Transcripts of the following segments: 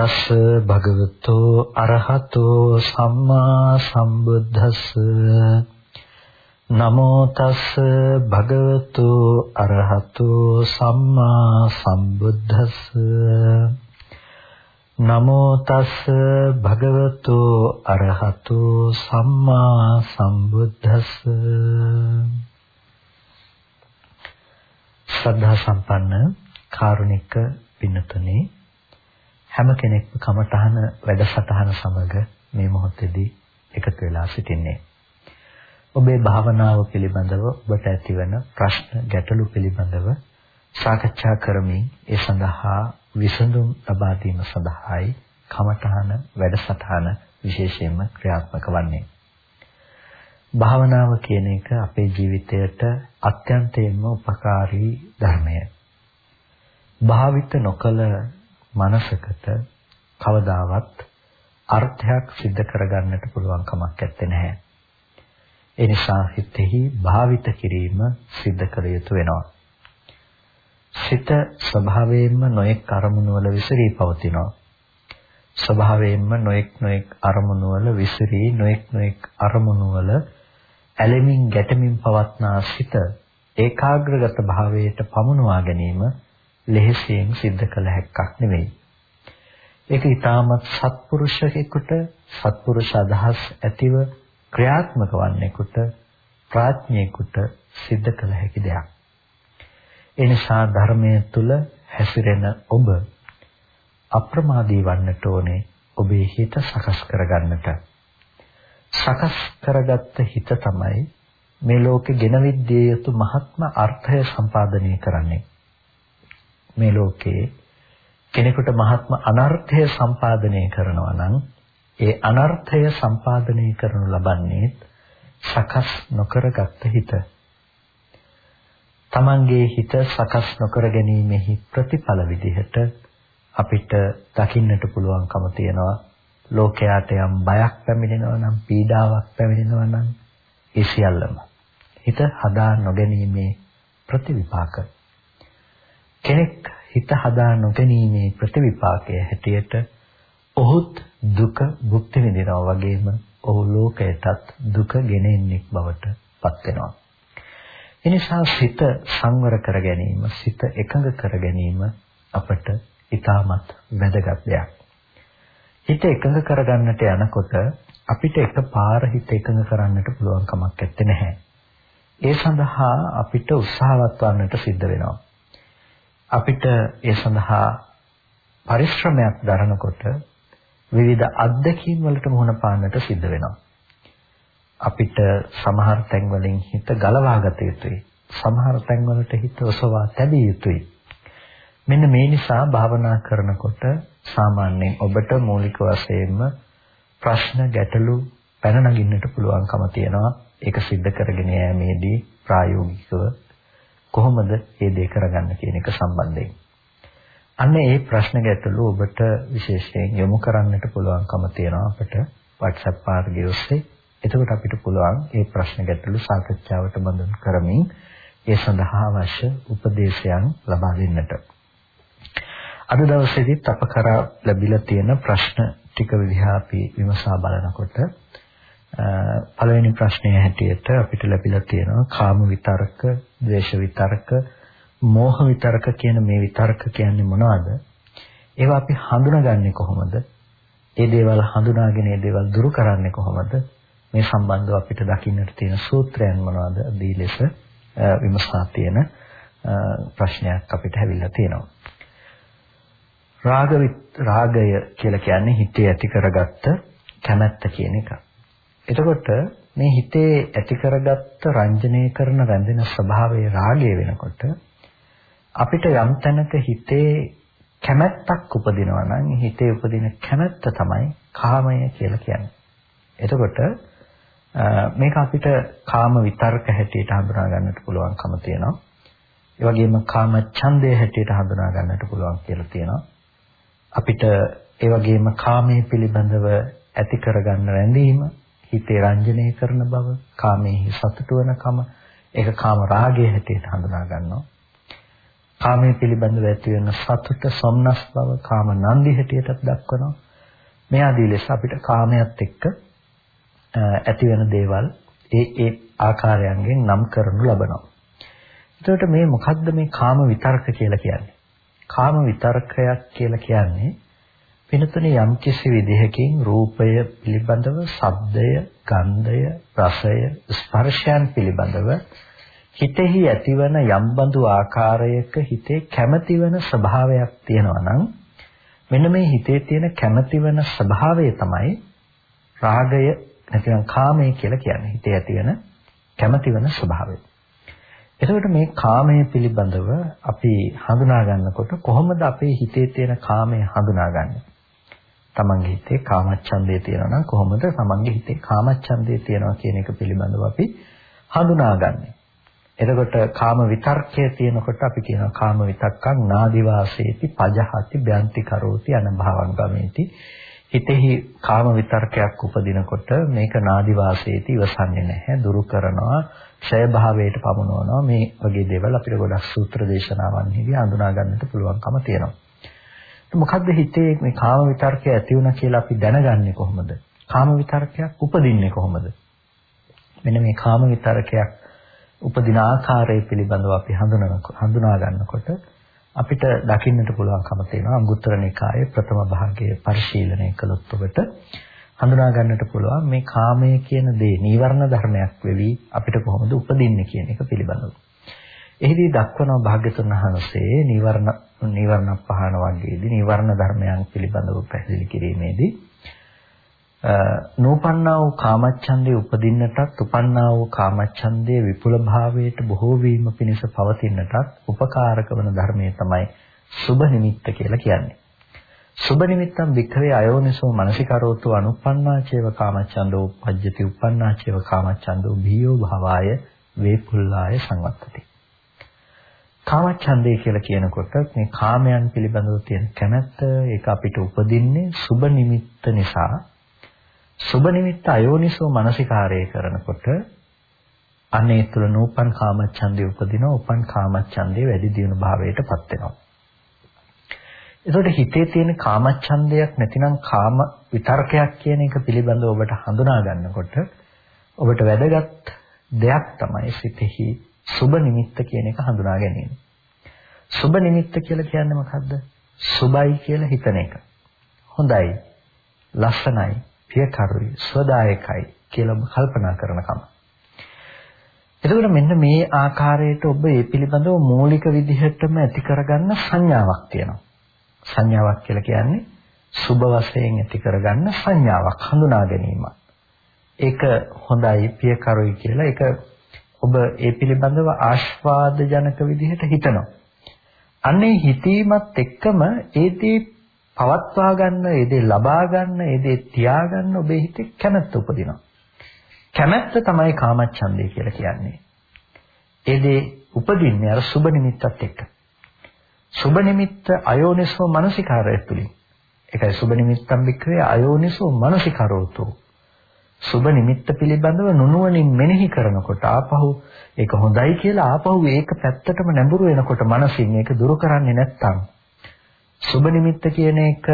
තස් භගවතෝ අරහතෝ සම්මා සම්බුද්දස්ස. නමෝ තස් භගවතු අරහතෝ සම්මා සම්බුද්දස්ස. නමෝ තස් භගවතු අරහතෝ සම්මා සම්බුද්දස්ස. ශ්‍රද්ධා සම්පන්න කාරුණික පින්නතුනේ හැම කෙනෙක්ම කමඨහන වැඩසටහන සමග මේ මොහොතේදී එකතු වෙලා සිටින්නේ. ඔබේ භාවනාව පිළිබඳව ඔබට ඇතිවන ප්‍රශ්න ගැටලු පිළිබඳව සාකච්ඡා කරමින් ඒ සඳහා විසඳුම් ලබා දීම සඳහායි කමඨහන වැඩසටහන විශේෂයෙන්ම ක්‍රියාත්මක වන්නේ. භාවනාව කියන එක අපේ ජීවිතයට අත්‍යන්තයෙන්ම උපකාරී ධර්මය. භාවිත නොකල මනසකට කවදාවත් අර්ථයක් සිද්ධ කරගන්නට පුළුවන් කමක් නැත්තේ. ඒ නිසා හිතෙහි භාවිත කිරීම සිද්ධ කළ යුතු වෙනවා. සිත ස්වභාවයෙන්ම නොඑක් අරමුණු වල විසිරී පවතිනවා. ස්වභාවයෙන්ම නොඑක් නොඑක් අරමුණු වල විසිරී නොඑක් නොඑක් අරමුණු වල ඇලෙමින් ගැටෙමින් පවත්නා සිත ඒකාග්‍රගත භාවයට පමුණවා ගැනීම ලෙහෙසියෙන් සිද්ධ කළ හැක්කක් නෙවෙයි. ඒක ඊටමත් සත්පුරුෂයෙකුට සත්පුරුෂ අදහස් ඇතිව ක්‍රියාත්මක වන්නෙකුට ප්‍රඥේකුට සිද්ධ කළ හැකි දෙයක්. ඒ නිසා ධර්මයේ තුල හැසිරෙන ඔබ අප්‍රමාදී වන්නට ඕනේ ඔබේ හිත සකස් කරගන්නට. සකස් කරගත්ත හිත තමයි මේ ලෝකේ ගෙනවිද්දී යුතු මහත්ම අර්ථය සම්පාදනය කරන්නේ. මේ ලෝකේ කෙනෙකුට මහත්ම අනර්ථය සම්පාදනය කරනවා නම් ඒ අනර්ථය සම්පාදනය කරනු ලබන්නේ සකස් නොකරගත්ත හිත. තමන්ගේ හිත සකස් නොකර ගැනීමෙහි ප්‍රතිඵල විදිහට අපිට දකින්නට පුළුවන්කම තියෙනවා ලෝකයට යම් බයක් පැමිණෙනවා නම් පීඩාවක් පැමිණෙනවා නම් ඒ සියල්ලම හිත හදා නොගැනීමේ ප්‍රතිවිපාක කෙනෙක් හිත හදා නොගැනීමේ ප්‍රතිවිපාකය හැටියට ඔහුත් දුක භුක්ති විඳිනවා වගේම ඔහු ලෝකයටත් දුක ගෙනෙන්නෙක් බවට පත් වෙනවා. එනිසා සිත සංවර කර ගැනීම, සිත එකඟ කර ගැනීම අපට ඉතාමත් වැදගත් දෙයක්. හිත එකඟ කරගන්නට යනකොට අපිට එකපාර හිත එකඟ කරන්නට පුළුවන් කමක් නැත්තේ. ඒ සඳහා අපිට උත්සාහවත් වන්නට සිද්ධ වෙනවා. අපිට ඒ සඳහා පරිශ්‍රමයක් දරනකොට විවිධ අත්දැකීම් වලට මුහුණ පාන්නට සිද්ධ වෙනවා. අපිට සමහර තැන් වලින් හිත ගලවා ගත යුතුයි. සමහර තැන් වලට හිත ඔසවා තැබිය යුතුයි. මෙන්න මේ නිසා භාවනා කරනකොට සාමාන්‍යයෙන් ඔබට මූලික වශයෙන්ම ප්‍රශ්න ගැටලු පැන නගින්නට පුළුවන්කම තියෙනවා. ඒක सिद्ध කරගෙන යෑමේදී ප්‍රායෝගිකව කොහොමද මේ දේ කරගන්න කියන එක සම්බන්ධයෙන්. අන්න ඒ ප්‍රශ්න ගැටළු ඔබට විශේෂයෙන් යොමු කරන්නට පුළුවන්කම තියෙනවා අපිට WhatsApp මාර්ගය ඔස්සේ. එතකොට අපිට පුළුවන් මේ ප්‍රශ්න ගැටළු සාකච්ඡාවට බඳුන් කරමින් ඒ සඳහා අවශ්‍ය උපදේශයන් ලබා දෙන්නට. අද දවසේදීත් අප කරා ලැබිලා තියෙන ප්‍රශ්න ටික විදිහා අපි විමසා බලනකොට පළවෙනි ප්‍රශ්නය හැටියට අපිට ලැබිලා තියෙනවා කාම විතරක, ද්වේෂ විතරක, මෝහ විතරක කියන මේ විතරක කියන්නේ මොනවද? ඒවා අපි හඳුනාගන්නේ කොහොමද? ඒ දේවල් හඳුනාගෙන ඒ දේවල් දුරු කරන්නේ කොහොමද? මේ සම්බන්ධව අපිට දකින්නට තියෙන සූත්‍රයන් මොනවද? දී ලෙස විමසා තියෙන ප්‍රශ්නයක් අපිට ඇවිල්ලා තියෙනවා. රාග රාගය කියලා කියන්නේ හිතේ ඇති කරගත්ත කැමැත්ත කියන එක. එතකොට මේ හිතේ ඇති කරගත්ත රංජනය කරන රැඳෙන ස්වභාවයේ රාගය වෙනකොට අපිට යම් තැනක හිතේ කැමැත්තක් උපදිනවා නම් හිතේ උපදින කැමැත්ත තමයි කාමය කියලා කියන්නේ. එතකොට මේක අපිට කාම විතර්ක හැටියට හඳුනා ගන්නට පුළුවන්කම තියෙනවා. ඒ වගේම කාම ඡන්දය හැටියට හඳුනා ගන්නට පුළුවන් කියලා තියෙනවා. අපිට ඒ වගේම කාමයේ පිළිබඳව ඇති කරගන්න රැඳීම හිතේ රංජනය කරන බව, කාමයේ සතුට වෙනකම ඒක කාම රාගය හැටියට හඳුනා ගන්නවා. කාමයේ පිළිබඳව ඇති වෙන සතුට, සොම්නස් බව, කාම නන්දි හැටියටත් දක්වනවා. මේ ආදී ලෙස අපිට කාමයට එක්ක ඇති වෙන දේවල් ඒ ඒ ආකාරයන්ගෙන් නම් කරනු ලබනවා. එතකොට මේ මොකද්ද මේ කාම විතර්ක කියලා කියන්නේ? කාම විතර්කයක් කියලා කියන්නේ වෙනතුනේ යම් කිසි විදිහකින් රූපය පිළිබඳව, ශබ්දය, ගන්ධය, රසය, ස්පර්ශයන් පිළිබඳව හිතෙහි ඇතිවන යම් බඳු ආකාරයක හිතේ කැමැති වෙන ස්වභාවයක් තියෙනවා නම් මෙන්න මේ හිතේ තියෙන කැමැති වෙන ස්වභාවය තමයි රාගය නැතිනම් කාමය කියලා කියන්නේ. හිතේ ඇති වෙන කැමැති වෙන ස්වභාවය. එතකොට මේ කාමය පිළිබඳව අපි හඳුනා ගන්නකොට කොහොමද අපේ හිතේ තියෙන කාමය හඳුනාගන්නේ? තමන්ගේ හිතේ කාමච්ඡන්දය තියෙනවා නම් කොහොමද තමන්ගේ හිතේ කාමච්ඡන්දය තියෙනවා කියන එක පිළිබඳව අපි හඳුනාගන්නේ? එතකොට කාම විතර්කය තියෙනකොට අපි කියනවා කාම විතක්කං නාදිවාසේති පජහති බ්‍යන්ති කරෝති අනභවං ගමේති. හිතෙහි කාම විතර්කයක් උපදිනකොට මේක නාදිවාසේති ඉවසන්නේ නැහැ දුරු කරනවා ක්ෂය භාවයට පමුණවනවා. මේ වගේ දේවල් අපිට ගොඩක් සූත්‍ර දේශනාවන්හිදී හඳුනා ගන්නට පුළුවන්කම තියෙනවා. මොකද්ද හිතේ මේ කාම විතර්කය ඇති වුණා කියලා අපි දැනගන්නේ කොහොමද කාම විතර්කයක් උපදින්නේ කොහොමද මෙන්න මේ කාම විතර්කයක් උපදින ආකාරය පිළිබඳව අපි හඳුනා ගන්නකොට අපිට දකින්නට පුළුවන්කම තියෙනවා අංගුත්තර නිකායේ ප්‍රථම භාගයේ පරිශීලනය කළොත් ඔබට හඳුනා ගන්නට පුළුවන් මේ කාමය කියන දේ නීවරණ ධර්මයක් වෙවි අපිට කොහොමද උපදින්නේ කියන එක පිළිබඳව. එහිදී දක්වනවා භාග්‍යතුන් වහන්සේ නීවරණ නීවරණ පහන වගේදී නීවරණ ධර්මයන් පිළිබඳව පැහැදිලි කිරීමේදී නූපන්නා වූ කාමච්ඡන්දේ උපදින්නටත් උපන්නා වූ කාමච්ඡන්දේ විපුල භාවයට බොහෝ වීම පිණිස පවතින්නටත් උපකාරක වන ධර්මයේ තමයි සුබ නිමිත්ත කියලා කියන්නේ. සුබ නිමිත්තම් වික්‍රේ අයෝනිසෝ මනසිකරෝතු අනුපන්නාචේව කාමච්ඡන්දෝ පජ්ජති උපන්නාචේව කාමච්ඡන්දෝ භීයෝ භාවාය වේපුල්ලාය සංවත්තති. කාමච්ඡන්දය කියලා කියනකොට මේ කාමයන් පිළිබඳව තියෙන කැමැත්ත ඒක අපිට උපදින්නේ සුබ නිමිත්ත නිසා සුබ නිමිත්ත අයෝනිසෝ මනසිකාරය කරනකොට අනේ තුල නූපන් කාමච්ඡන්දේ උපදිනවා උපන් කාමච්ඡන්දේ වැඩි දියුණු භාවයටපත් වෙනවා. ඒකට හිතේ තියෙන කාමච්ඡන්දයක් නැතිනම් කාම විතර්කයක් කියන එක පිළිබඳව ඔබට හඳුනා ගන්නකොට ඔබට වැදගත් දෙයක් තමයි සිතෙහි සුබ නිමිත්ත කියන එක හඳුනා ගැනීම. සුබ නිමිත්ත කියලා කියන්නේ මොකද්ද? සුබයි කියලා හිතන එක. හොඳයි. ලස්සනයි. පියකරුයි ස්වදායකයි කියලා ඔබ කල්පනා කරනකම. එතකොට මෙන්න මේ ආකාරයට ඔබ මේ පිළිබඳව මූලික විදිහටම ඇති කරගන්න සංඥාවක් තියෙනවා. සංඥාවක් කියලා කියන්නේ සුබ වශයෙන් ඇති කරගන්න සංඥාවක් හඳුනා ගැනීම. ඒක හොඳයි පියකරුයි කියලා ඒක ඔබ ඒ පිළිබඳව ආස්වාද ජනක විදිහට හිතනවා. අන්නේ හිතීමත් එක්කම ඒ දේ පවත්වා ගන්න, ඒ දේ ලබා ගන්න, ඒ දේ තියා ගන්න ඔබේ හිතේ කැමැත්ත උපදිනවා. කැමැත්ත තමයි කාමච්ඡන්දය කියලා කියන්නේ. ඒ දේ උපදින්නේ අර සුබ නිමිත්තත් එක්ක. සුබ නිමිත්ත අයෝනිසෝ මනසිකාරය තුලින්. ඒකයි සුබ නිමිත්තම් වික්‍රේ අයෝනිසෝ මනසිකරෝතෝ. සුබ නිමිත්ත පිළිබඳව නුනුවණින් මෙනෙහි කරනකොට ආපහු ඒක හොඳයි කියලා ආපහු ඒක පැත්තටම නැඹුරු වෙනකොට මනසින් ඒක දුරු කරන්නේ නැත්තම් සුබ නිමිත්ත කියන එක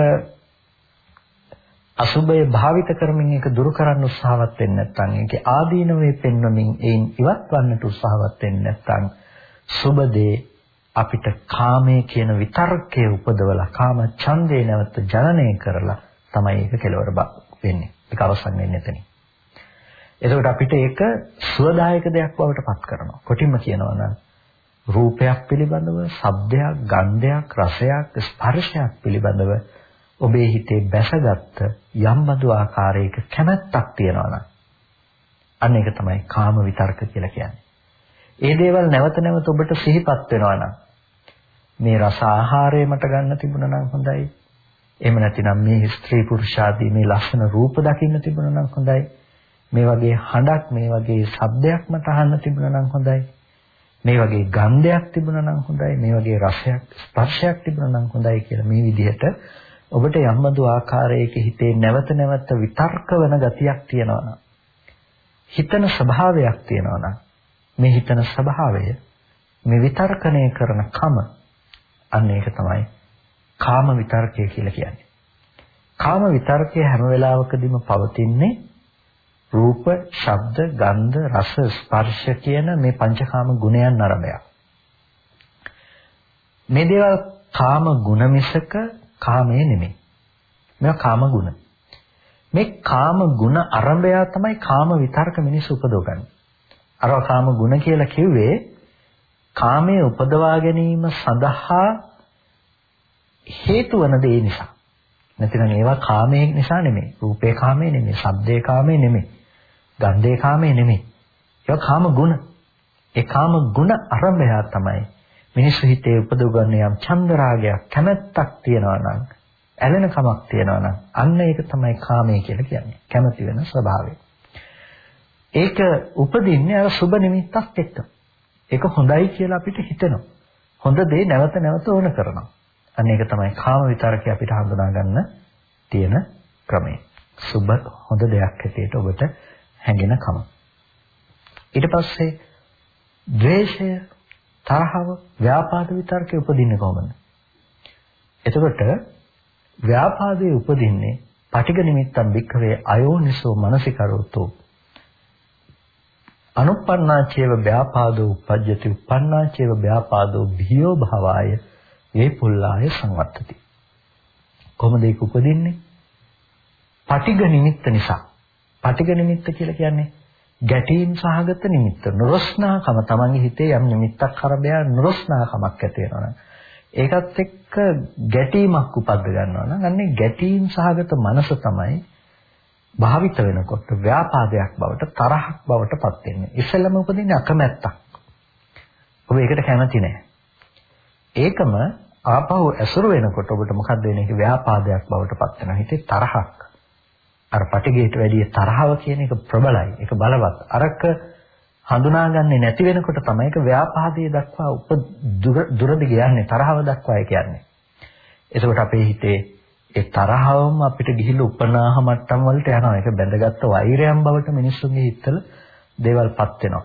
අසුබය භාවිත කරමින් ඒක දුරු කරන්න උත්සාහවත් වෙන්නේ නැත්නම් ඒකේ ආදීනවේ පෙන්වමින් ඒන් ඉවත් වන්නට උත්සාහවත් වෙන්නේ නැත්නම් සුබදේ අපිට කාමයේ කියන විතර්කයේ උපදවලා කාම ඡන්දේ නැවත ජනනය කරලා තමයි ඒක කෙලවර වෙන්නේ. ඒක අවසන් වෙන්නේ එතනින්. එතකොට අපිට ඒක සුවදායක දෙයක් බවට පත් කරනවා. කොටින්ම කියනවා නම් රූපයක් පිළිබඳව, ශබ්දයක්, ගන්ධයක්, රසයක්, ස්පර්ශයක් පිළිබඳව ඔබේ හිතේ බැසගත්ත යම් බඳු ආකාරයක කැමැත්තක් තියෙනවා නම් අන්න ඒක තමයි කාම විතර්ක කියලා කියන්නේ. ඒ දේවල් නැවත නැවත ඔබට සිහිපත් වෙනවා නම් මේ රස ආහාරය මට ගන්න තිබුණා නම් හොඳයි. එහෙම නැතිනම් මේ ස්ත්‍රී පුරුෂාදී මේ ලස්සන රූප දකින්න තිබුණා නම් හොඳයි. මේ වගේ හඬක් මේ වගේ ශබ්දයක් මට අහන්න තිබුණා නම් හොඳයි. මේ වගේ ගන්ධයක් තිබුණා නම් හොඳයි මේ වගේ රසයක් ස්පර්ශයක් තිබුණා නම් හොඳයි කියලා මේ විදිහට ඔබට යම්බඳු ආකාරයක හිතේ නැවත නැවත විතර්ක වෙන ගතියක් තියෙනවා හිතන ස්වභාවයක් තියෙනවා මේ හිතන ස්වභාවය මේ විතර්කණය කරන කම අන්න ඒක තමයි කාම විතර්කය කියලා කියන්නේ. කාම විතර්කය හැම වෙලාවකදීම පවතින්නේ රූප, ශබ්ද, ගන්ධ, රස, ස්පර්ශ කියන මේ පංචකාම ගුණයන් අරබයක්. මේ දේවල් කාම ගුණ මිසක කාමයේ නෙමෙයි. මේවා කාම ගුණ. මේ කාම ගුණ අරබය තමයි කාම විතර්ක මිනිස්සු උපදවගන්නේ. අර කාම ගුණ කියලා කිව්වේ කාමයේ උපදවා ගැනීම සඳහා හේතු වන දේ නිසා. නැතිනම් ඒවා කාමයේ නිසා නෙමෙයි. රූපේ කාමයේ නෙමෙයි. ශබ්දේ කාමයේ නෙමෙයි. ගන්ධේ කාමයේ නෙමෙයි. ඒවා කාම ගුණ. ඒ කාම ගුණ අරඹය තමයි මිනිස්සු හිතේ උපදවගන්න යම් චන්දරාගයක් කැමැත්තක් තියනවා නම් ඇලෙන කමක් තියනවා නම් අන්න ඒක තමයි කාමය කියලා කියන්නේ. කැමැති වෙන ස්වභාවය. ඒක උපදින්නේ අර සුබ නිමිත්තක් එක්ක. ඒක හොඳයි කියලා අපිට හිතෙනවා. හොඳ දේ නැවත නැවත ඕන කරනවා. අන්න ඒක තමයි කාම විතරකේ අපිට හඳුනා ගන්න තියෙන ක්‍රමය. සුබ හොඳ දෙයක් හැටියට ඔබට හැඟෙන කම. ඊට පස්සේ ද්වේෂය, තරහව, ව්‍යාපාද විතරකේ උපදින්නේ කොහොමද? එතකොට ව්‍යාපාදයේ උපදින්නේ පටිඝ නිමිත්තන් වික්‍රේ අයෝනිසෝ මනසිකරෝතෝ අනුප්පන්නාචේව ව්‍යාපාදෝ උපජ්ජති උප්පන්නාචේව ව්‍යාපාදෝ භියෝ භවාය ඒ පුල්ලාය සංවත්තති කොහොමද ඒක උපදින්නේ පටිඝ නිමිත්ත නිසා පටිඝ නිමිත්ත කියලා කියන්නේ ගැටීම් සහගත නිමිත්ත නුරස්නාකම තමන්ගේ හිතේ යම් නිමිත්තක් කරබය නුරස්නාකමක් ඇති වෙනවා ඒකත් එක්ක ගැටීමක් උපද්ද ගන්නවා නම් අන්නේ ගැටීම් සහගත මනස තමයි භාවිත වෙනකොට ව්‍යාපාදයක් බවට තරහක් බවට පත් වෙන්නේ. ඉස්සෙල්ලම උපදින්නේ අකමැත්තක්. ඔබ ඒකට කැමති නැහැ. ඒකම ආපහු ඇසුරු වෙනකොට ඔබට මොකද වෙන්නේ? ඒක ව්‍යාපාදයක් බවට පත් වෙනවා. හිතේ තරහක්. අර පටිගේට වැඩිය තරහව කියන එක ප්‍රබලයි. ඒක බලවත්. අරක හඳුනාගන්නේ නැති වෙනකොට තමයි ඒක ව්‍යාපාදයේ දක්වා උප දුරදි කියන්නේ තරහව දක්වා කියන්නේ. එතකොට අපේ හිතේ ඒ තරහවම අපිට ගිහිල්ලා උපනාහ මට්ටම් වලට යනවා. ඒක බැඳගත්තු වෛරයන් බවට මිනිස්සුන්ගේ හිතවල දේවල්පත් වෙනවා.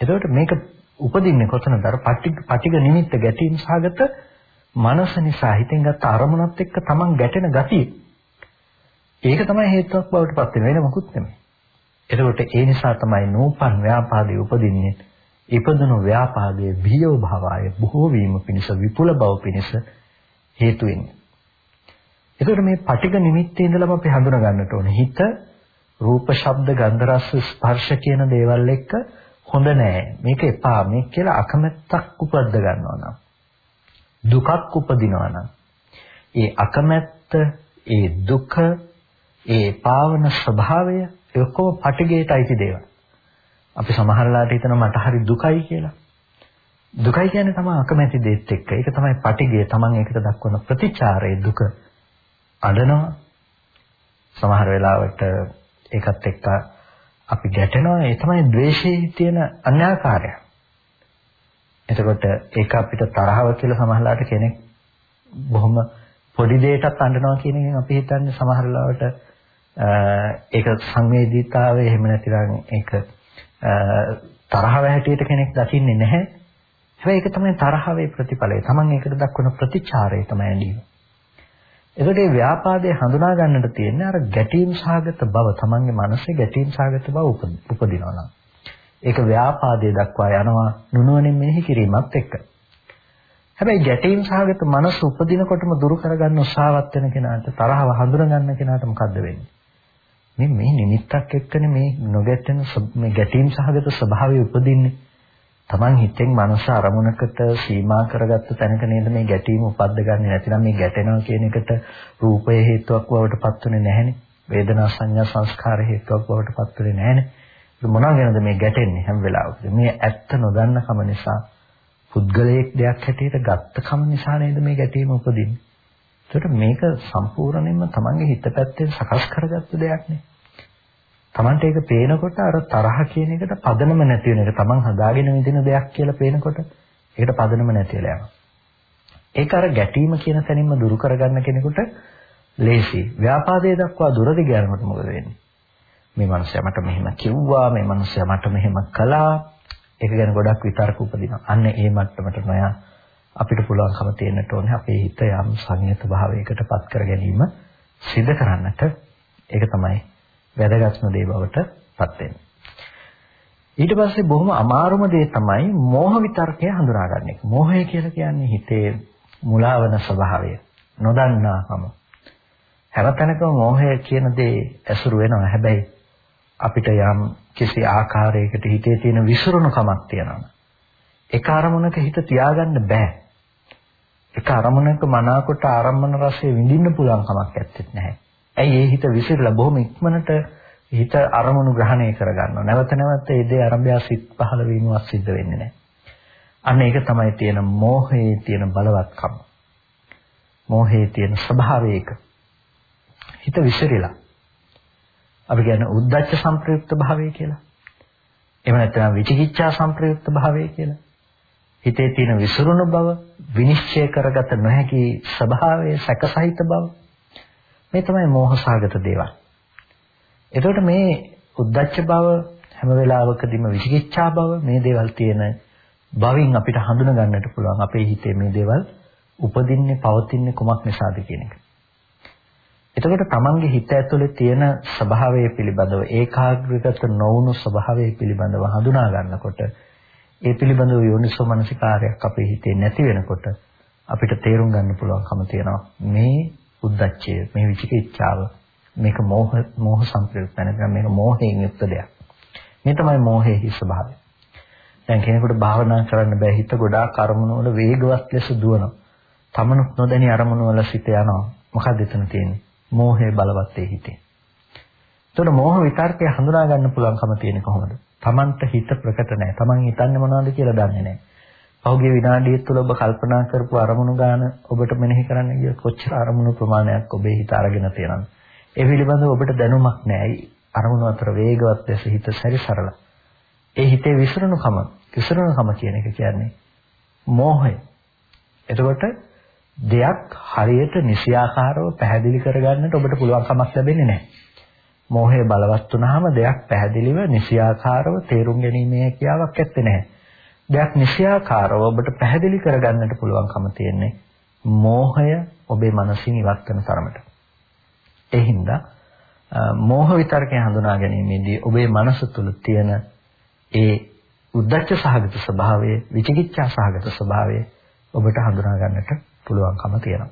එතකොට මේක උපදින්නේ කොතනද? අර පටිග නිමිත්ත ගැටීම් සහගත මනස නිසා හිතෙන් ගත්ත අරමුණත් එක්ක Taman ගැටෙන ගතිය. ඒක තමයි හේතුවක් බවට පත් වෙන වෙන මොකුත් නෙමෙයි. එතකොට ඒ නිසා තමයි නූපන් ව්‍යාපාදයේ උපදින්නේ. ඉපදුණු ව්‍යාපාදයේ බියව භවය බොහෝ වීම පිණිස විපුල බව පිණිස හේතු වෙන්නේ. එතකොට මේ පටික නිමිත්තේ ඉඳලම අපි හඳුනා ගන්නට ඕනේ. හිත රූප, ශබ්ද, ගන්ධ, රස, ස්පර්ශ කියන දේවල් එක්ක හොඳ නෑ. මේක එපා. මේක කියලා අකමැත්තක් උපද්ද ගන්නවා නම් දුකක් උපදිනවා නම් ඒ අකමැත්ත, ඒ දුක, ඒ පාවන ස්වභාවය ඔක්කොම පටිගේට අයිති දේවල්. අපි සමහරලාට හිතනවා මට හරි දුකයි කියලා. දුකයි කියන්නේ තමයි අකමැති දේත් එක්ක. ඒක තමයි පටිගය. Taman ඒකට දක්වන ප්‍රතිචාරයේ දුක. අඬනවා. සමහර වෙලාවට ඒකත් එක්ක අපි ගැටෙනවා. ඒ තමයි ද්වේෂයේ තියෙන අන්‍යාකාරය. එතකොට ඒක අපිට තරහව කියලා සමහරලාට කෙනෙක් බොහොම පොඩි දෙයකටත් අඬනවා කියන එකෙන් අපි හිතන්නේ සමහර වෙලාවට ඒක සංවේදීතාවය එහෙම නැතිනම් ඒක තරහව හැටියට කෙනෙක් දකින්නේ නැහැ. හැබැයි ඒක තමයි තරහවේ ප්‍රතිඵලය. Taman ඒකට දක්වන ප්‍රතිචාරය තමයි ඇඳීම. එතකොට මේ ව්‍යාපාදයේ හඳුනා ගන්නට තියෙන්නේ අර ගැටීම් සාගත බව තමන්ගේ මනසේ ගැටීම් සාගත බව උපදිනවා නම් ඒක ව්‍යාපාදයේ දක්වා යනවා නුනුවණින් මෙනෙහි කිරීමත් එක්ක හැබැයි ගැටීම් සාගත මනස උපදිනකොටම දුරු කරගන්න උත්සාහවත් වෙන කෙනාට තරහව හඳුනා ගන්න කෙනාට මොකද්ද වෙන්නේ මේ මේ නිමිත්තක් එක්කනේ මේ නොගැටෙන මේ ගැටීම් සහගත ස්වභාවය උපදින්නේ. Taman හිතෙන් මනස අරමුණකට සීමා කරගත්ත තැනක නේද මේ ගැටීම උපද්දගන්නේ නැතිනම් මේ ගැටෙනවා කියන එකට රූපය හේතුවක් බවට පත්ුනේ නැහෙනේ. වේදනා සංඥා සංස්කාර හේතුවක් බවට පත්ුනේ නැහෙනේ. ඒක මොනවා ගැනද මේ ගැටෙන්නේ හැම වෙලාවෙම? මේ ඇත්ත නොදන්න කම නිසා පුද්ගලයෙක් දෙයක් හැටියට ගත්ත කම නිසා නේද මේ ගැටීම උපදින්නේ? ඒකට මේක සම්පූර්ණයෙන්ම Tamanගේ හිත පැත්තෙන් සකස් කරගත්ත දෙයක් නේ Tamante ඒක පේනකොට අර තරහ කියන එකට පදනම නැති වෙන එක Taman හදාගෙන විදින දෙයක් කියලා පේනකොට ඒකට පදනම නැති වෙලා යනවා. ඒක අර ගැටීම කියන තැනින්ම දුරු කරගන්න කෙනෙකුට ලේසි. ව්‍යාපාදයේ දක්වා දුරදි ගියනකොට මොකද වෙන්නේ? මේ මනුස්සයා මට මෙහෙම කිව්වා, මේ මනුස්සයා මට මෙහෙම කළා. ඒක ගැන ගොඩක් විතර්ක උපදිනවා. අන්න ඒ මට්ටමට නොයා අපිට පුළුවන්කම තියෙන්නට ඕනේ අපේ හිත යම් සංයත භාවයකට පත් කර ගැනීම සිද්ධ කරන්නට. ඒක තමයි වැදගත්ම දේ බවට පත් වෙන්නේ. ඊට පස්සේ බොහොම අමාරුම දේ තමයි මෝහ විතර්කය හඳුනාගන්නේ. මෝහය කියලා කියන්නේ හිතේ මුලාවන ස්වභාවය, නොදන්නාකම. හැමතැනකම මෝහය කියන දේ ඇසුරු වෙනවා. හැබැයි අපිට යම් කිසි ආකාරයකට හිතේ තියෙන විසිරුණුකමක් තියෙනවා. එක අරමුණක හිත තියාගන්න බෑ. එක අරමුණක මනාකොට ආරම්මන රසය විඳින්න පුළුවන් කමක් ඇත්තෙත් නැහැ. ඇයි ඒ හිත විසිරලා බොහොම ඉක්මනට හිත අරමුණු ග්‍රහණය කරගන්නවා. නැවත නැවත ඒ දේ ආරම්භය සිත් පහළ වීමක් සිද්ධ වෙන්නේ නැහැ. අන්න ඒක තමයි තියෙන මෝහයේ තියෙන බලවත්කම. මෝහයේ තියෙන ස්වභාවය ඒක. හිත විසිරිලා. අපි කියන්නේ උද්දච්ච සංප්‍රයුක්ත භාවය කියලා. එහෙම නැත්නම් විචිකිච්ඡා සංප්‍රයුක්ත භාවය කියලා. හිතේ තියෙන විසිරුණු බව, විනිශ්චය කරගත නොහැකි ස්වභාවය, සැකසහිත බව. මේ තමයි මෝහසහගත දේවල්. එතකොට මේ උද්දච්ච බව හැම වෙලාවකදීම විචිකිච්ඡා බව මේ දේවල් තියෙන බවින් අපිට හඳුන ගන්නට පුළුවන් අපේ හිතේ මේ දේවල් උපදින්නේ පවතින්නේ කුමක් නිසාද කියන එක. එතකොට තමන්ගේ හිත ඇතුලේ තියෙන ස්වභාවය පිළිබඳව ඒකාග්‍රගත නොවුණු ස්වභාවය පිළිබඳව හඳුනා ගන්නකොට ඒ පිළිබඳව යෝනිසෝ මනසිකාරයක් අපේ හිතේ නැති වෙනකොට අපිට තේරුම් ගන්න පුළුවන්කම තියෙනවා මේ උද්දච්චය මේ විචිකිච්ඡාව මේක මෝහ මෝහ සංප්‍රයුක්ත නැත්නම් මේක මෝහයෙන් යුක්ත දෙයක්. මේ තමයි මෝහයේ ස්වභාවය. දැන් කෙනෙකුට භාවනා කරන්න බෑ හිත ගොඩාක් අරමුණු වල වේගවත් ලෙස දුවනවා. තමනුත් නොදැනි අරමුණු වල සිට යනවා. මොකක්ද එතන තියෙන්නේ? මෝහය බලවත් ඒ හිතේ. එතකොට මෝහ විතර්කය හඳුනා ගන්න පුළුවන්කම තියෙන්නේ කොහොමද? Tamanට හිත ප්‍රකට නැහැ. Taman හිතන්නේ මොනවද කියලා දන්නේ නැහැ. පහුගිය විනාඩිය තුළ ඔබ කල්පනා කරපු අරමුණු ගාන ඔබට මෙනෙහි කරන්න ගිය කොච්චර අරමුණු ප්‍රමාණයක් ඔබේ හිත අරගෙන තියෙනවද? ඒ පිළිබඳව ඔබට දැනුමක් නැහැ. අරමුණු අතර වේගවත් ලෙස හිත සැරිසරලා. ඒ හිතේ විසිරුණුකම, විසිරුණුකම කියන එක කියන්නේ මෝහය. එතකොට දෙයක් හරියට නිසියාකාරව පැහැදිලි කරගන්නට ඔබට පුළුවන් කමක් ලැබෙන්නේ නැහැ. මෝහය බලවත් වුනහම දෙයක් පැහැදිලිව නිසියාකාරව තේරුම් ගැනීමේ හැකියාවක් ඇත්තේ නැහැ. දෙයක් නිසියාකාරව ඔබට පැහැදිලි කරගන්නට පුළුවන්කම තියෙන්නේ මෝහය ඔබේ මනසින් ඉවත් කරන තරමට. ඒ හින්දා මෝහ විතරකේ හඳුනා ගැනීමේදී ඔබේ මනස තුල තියෙන ඒ උද්දච්ච සහගත ස්වභාවය, විචිකිච්ඡා සහගත ස්වභාවය ඔබට හඳුනා ගන්නට පුළුවන්කම තියෙනවා.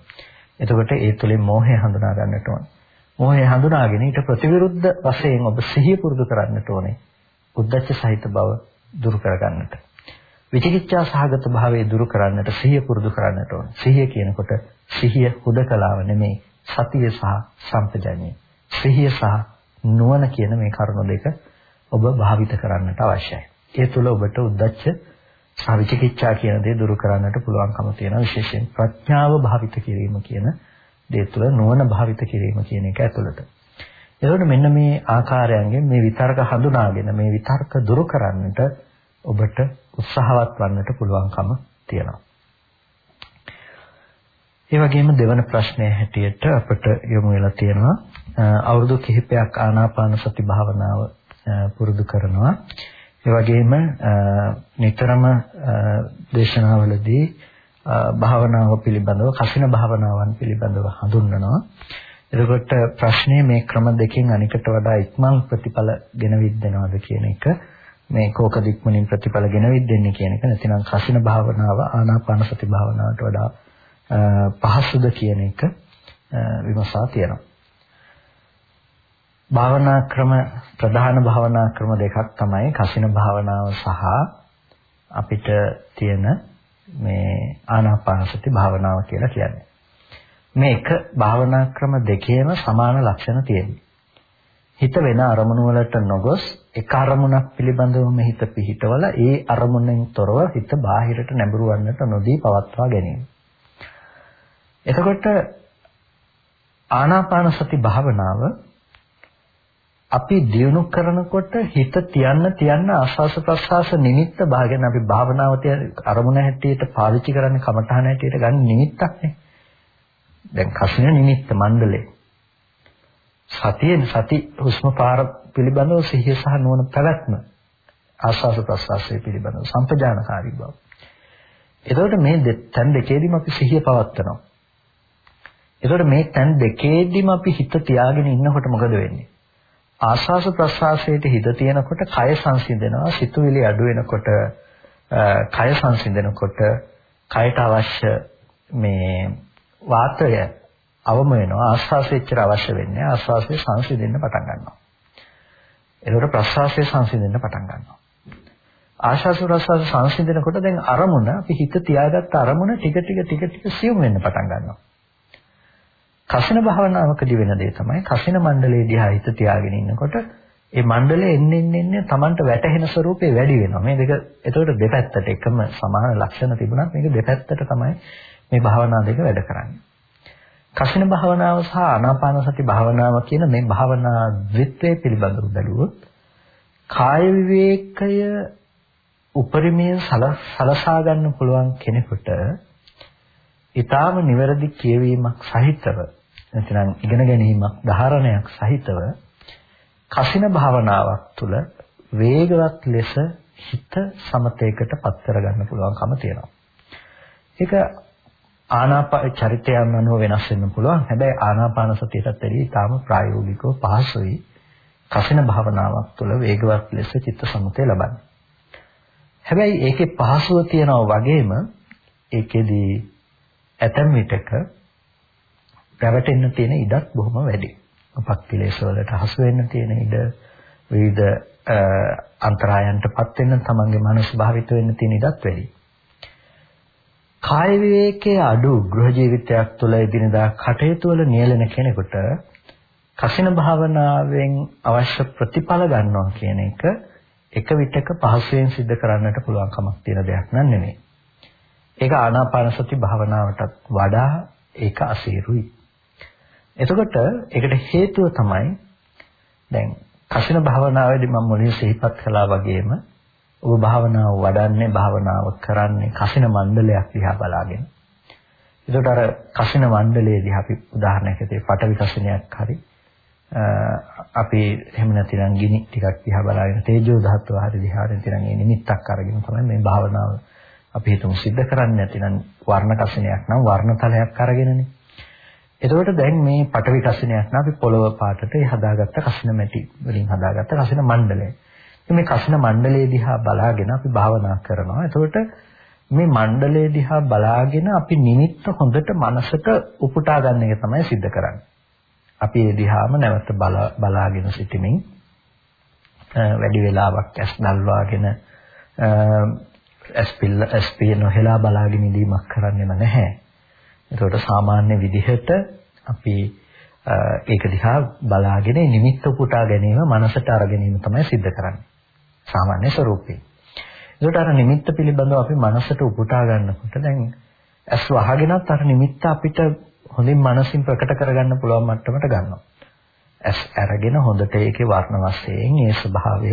එතකොට ඒ තුලින් මෝහය හඳුනා ගන්නට ඕන. මෝහය හඳුනාගෙන ඊට ප්‍රතිවිරුද්ධ වශයෙන් ඔබ සිහිය පුරුදු කරන්නට ඕනේ. උද්දච්ච සහිත බව දුරු කරගන්නට. විචිකිච්ඡා සහගත භාවය දුරු කරන්නට සිහිය පුරුදු කරන්නට ඕන. සිහිය කියනකොට සිහිය හුදකලාව නෙමෙයි සතිය සහ සම්පජඤ්ඤය. සිහිය සහ නුවණ කියන මේ කරුණු දෙක ඔබ භාවිත කරන්නට අවශ්‍යයි. ඒ තුළ ඔබට උද්දච්ච සහ විචිකිච්ඡා කියන දේ දුරු කරන්නට පුළුවන්කම තියෙනවා විශේෂයෙන් ප්‍රඥාව භාවිත කිරීම කියන දේ තුළ නුවණ භාවිත කිරීම කියන එක ඇතුළත. එතකොට මෙන්න මේ ආකාරයන්ගෙන් මේ විතර්ක හඳුනාගෙන මේ විතර්ක දුරු කරන්නට ඔබට උත්සාහවත් වන්නට පුළුවන්කම තියෙනවා. ඒ වගේම දෙවන ප්‍රශ්නය හැටියට අපිට යොමු වෙලා තියෙනවා අවුරුදු කිහිපයක් ආනාපාන සති භාවනාව පුරුදු කරනවා. ඒ වගේම නිතරම දේශනාවලදී භාවනාව පිළිබඳව කසින භාවනාවන් පිළිබඳව හඳුන්වනවා. එතකොට ප්‍රශ්නේ මේ ක්‍රම දෙකෙන් අනිකට වඩා ඉක්මන් ප්‍රතිඵල ගෙනවිත් දෙනවද කියන එක මේ කෝකද ඉක්මනින් ප්‍රතිඵල ගෙනවිත් දෙන්නේ කියන එක නැතිනම් කසින භාවනාව ආනාපාන සති භාවනාවට වඩා පහසුද කියන එක විමසා තියෙනවා. භාවනා ක්‍රම ප්‍රධාන භාවනා ක්‍රම දෙකක් තමයි කසින භාවනාව සහ අපිට තියෙන මේ ආනාපානසති භාවනාව කියලා කියන්නේ. මේ එක භාවනා ක්‍රම දෙකේම සමාන ලක්ෂණ තියෙනවා. හිත වෙන අරමුණු වලට නොගොස් එක අරමුණක් පිළිබඳවම හිත පිහිටවල ඒ අරමුණෙන් තොරව හිත බාහිරට නැඹුරවන්නට නොදී පවත්වා ගැනීම. එතකොට ආනාපාන සති භාවනාව අපි දියුණු කරනකොට හිත තියන්න තියන්න ආස්වාස ප්‍රස්වාස නිමිත්ත භාගෙන අපි භාවනාව අරමුණ හැටියට පාවිච්චි කරන්නේ කමඨහන හැටියට ගන්න නිමිත්තක් නේ. දැන් කසින නිමිත්ත මණ්ඩලේ. සතියෙන් සති හුස්ම පාර පිළිබඳව සිහිය සහ නුවණ පැවැත්ම ආස්වාස ප්‍රස්වාසයේ පිළිබඳව සම්පජානකාරී බව. එතකොට මේ තැන් දෙකේදීම අපි සිහිය පවත්නවා. එතකොට මේ තැන් දෙකේදීම අපි හිත තියාගෙන ඉන්නකොට මොකද වෙන්නේ? ආස්වාස ප්‍රස්වාසයට හිත තියෙනකොට කය සංසිඳනවා, සිතුවිලි අඩු වෙනකොට කය සංසිඳනකොට කයට අවශ්‍ය මේ වාතය අවම වෙනවා. ආස්වාසෙච්චර අවශ්‍ය වෙන්නේ ආස්වාසය සංසිඳෙන්න පටන් ගන්නවා. එතකොට ප්‍රස්වාසය සංසිඳෙන්න පටන් ගන්නවා. ආශාස ප්‍රස්වාස සංසිඳනකොට දැන් අරමුණ අපි හිත තියාගත්ත අරමුණ ටික ටික ටික ටික සියුම් වෙන්න පටන් ගන්නවා. කසින භාවනාවකදී වෙන දේ තමයි කසින මණ්ඩලයේ දිහා හිත තියාගෙන ඉන්නකොට ඒ මණ්ඩලය එන්නේ එන්නේ එන්නේ Tamanට වැටහෙන ස්වරූපේ වැඩි වෙනවා. මේ දෙක එතකොට දෙපැත්තට එකම සමාන ලක්ෂණ තිබුණත් මේක දෙපැත්තට තමයි මේ භාවනා දෙක වැඩ කරන්නේ. කසින භාවනාව සහ ආනාපාන සති භාවනාව කියන මේ භාවනා ද්විත්වය පිළිබඳව බැලුවොත් කාය විවේකය උපරිමයෙන් සලසා ගන්න පුළුවන් කෙනෙකුට ඊටාම නිවැරදි කියවීමක් සහිතව නැත්නම් ඉගෙන ගැනීමක් ධාරණයක් සහිතව කසින භාවනාවක් තුළ වේගවත් ලෙස හිත සමතේකට පත් කරගන්න පුළුවන්කම තියෙනවා. ඒක ආනාපාන චරිතයන් අනුව වෙනස් වෙන්න පුළුවන්. හැබැයි ආනාපාන සතියටත් වැඩි තාම ප්‍රායෝගිකව පහසුයි. කසින භාවනාවක් තුළ වේගවත් ලෙස චිත්ත සමතේ ලබන්න. හැබැයි ඒකේ පහසුව තියනවා වගේම ඒකෙදී ඇතම් විටක රැවටෙන්න තියෙන ඉඩක් බොහොම වැඩි. උපක්ඛිලේශ වලට හසු වෙන්න තියෙන ඉඩ විවිධ අන්තරායන්ටපත් වෙන්න තමන්ගේ මනස භාවිත වෙන්න තියෙන ඉඩත් වැඩි. කාය විවේකයේ අඩු ගෘහ ජීවිතයක් තුළ එදිනදා කටයුතු වල නියැලෙන කෙනෙකුට කසින භාවනාවෙන් අවශ්‍ය ප්‍රතිඵල ගන්නවා කියන එක එක විටක පහසුවෙන් සිද්ධ කරන්නට පුළුවන් කමක් තියෙන දෙයක් නන් නෙමෙයි. ඒක ආනාපාන සති භාවනාවටත් වඩා ඒක අසීරුයි. එතකොට ඒකට හේතුව තමයි දැන් කසින භාවනාවේදී මම මුලින් සිහිපත් කළා වගේම ඔබ භාවනාව වඩන්නේ භාවනාව කරන්නේ කසින මණ්ඩලයක් දිහා බලාගෙන. ඒකට අර කසින මණ්ඩලයේදී අපි උදාහරණයක් ඇතුලේ පටවි කසිනයක් හරි අපි එහෙම නැතිනම් ගිනි ටිකක් දිහා බලාගෙන තේජෝ ධාතුව හරි දිහාට නැතිනම් ඒ නිමිත්තක් අරගෙන තමයි මේ භාවනාව අපි හිතමු සිද්ධ කරන්නේ නැතිනම් වර්ණ කසිනයක් නම් වර්ණ තලයක් අරගෙනනේ. එතකොට දැන් මේ පටවි කසිනයක් නම් අපි පොළව පාටට හදාගත්ත කසින මැටි වලින් හදාගත්ත කසින මණ්ඩලය. මේ කසින මණ්ඩලය දිහා බලාගෙන අපි භාවනා කරනවා. එතකොට මේ මණ්ඩලය දිහා බලාගෙන අපි නිමිත්ත හොඳට මනසට උපුටා ගන්න එක තමයි සිද්ධ කරන්නේ. අපි ඒ දිහාම නැවත බලාගෙන සිටීමෙන් වැඩි වෙලාවක් ඇස් දල්වාගෙන ඇස් පිල්ල ඇස් පිය නොහෙලා බලාගෙන ඉඳීමක් කරන්නෙම නැහැ. ඒකට සාමාන්‍ය විදිහට අපි ඒක දිහා බලාගෙන නිමිත්ත උපුටා ගැනීම මනසට අර ගැනීම තමයි සිද්ධ කරන්නේ. සාමාන්‍ය ස්වરૂපේ. ඒකට අර නිමිත්ත පිළිබඳව අපි මනසට උපුටා ගන්නකොට දැන් ඇස් වහගෙනත් අර නිමිත්ත අපිට හොඳින් මනසින් ප්‍රකට කරගන්න පුළුවන් මට්ටමට ගන්නවා. ඇස් අරගෙන හොඳට ඒකේ වර්ණ වශයෙන් ඒ ස්වභාවය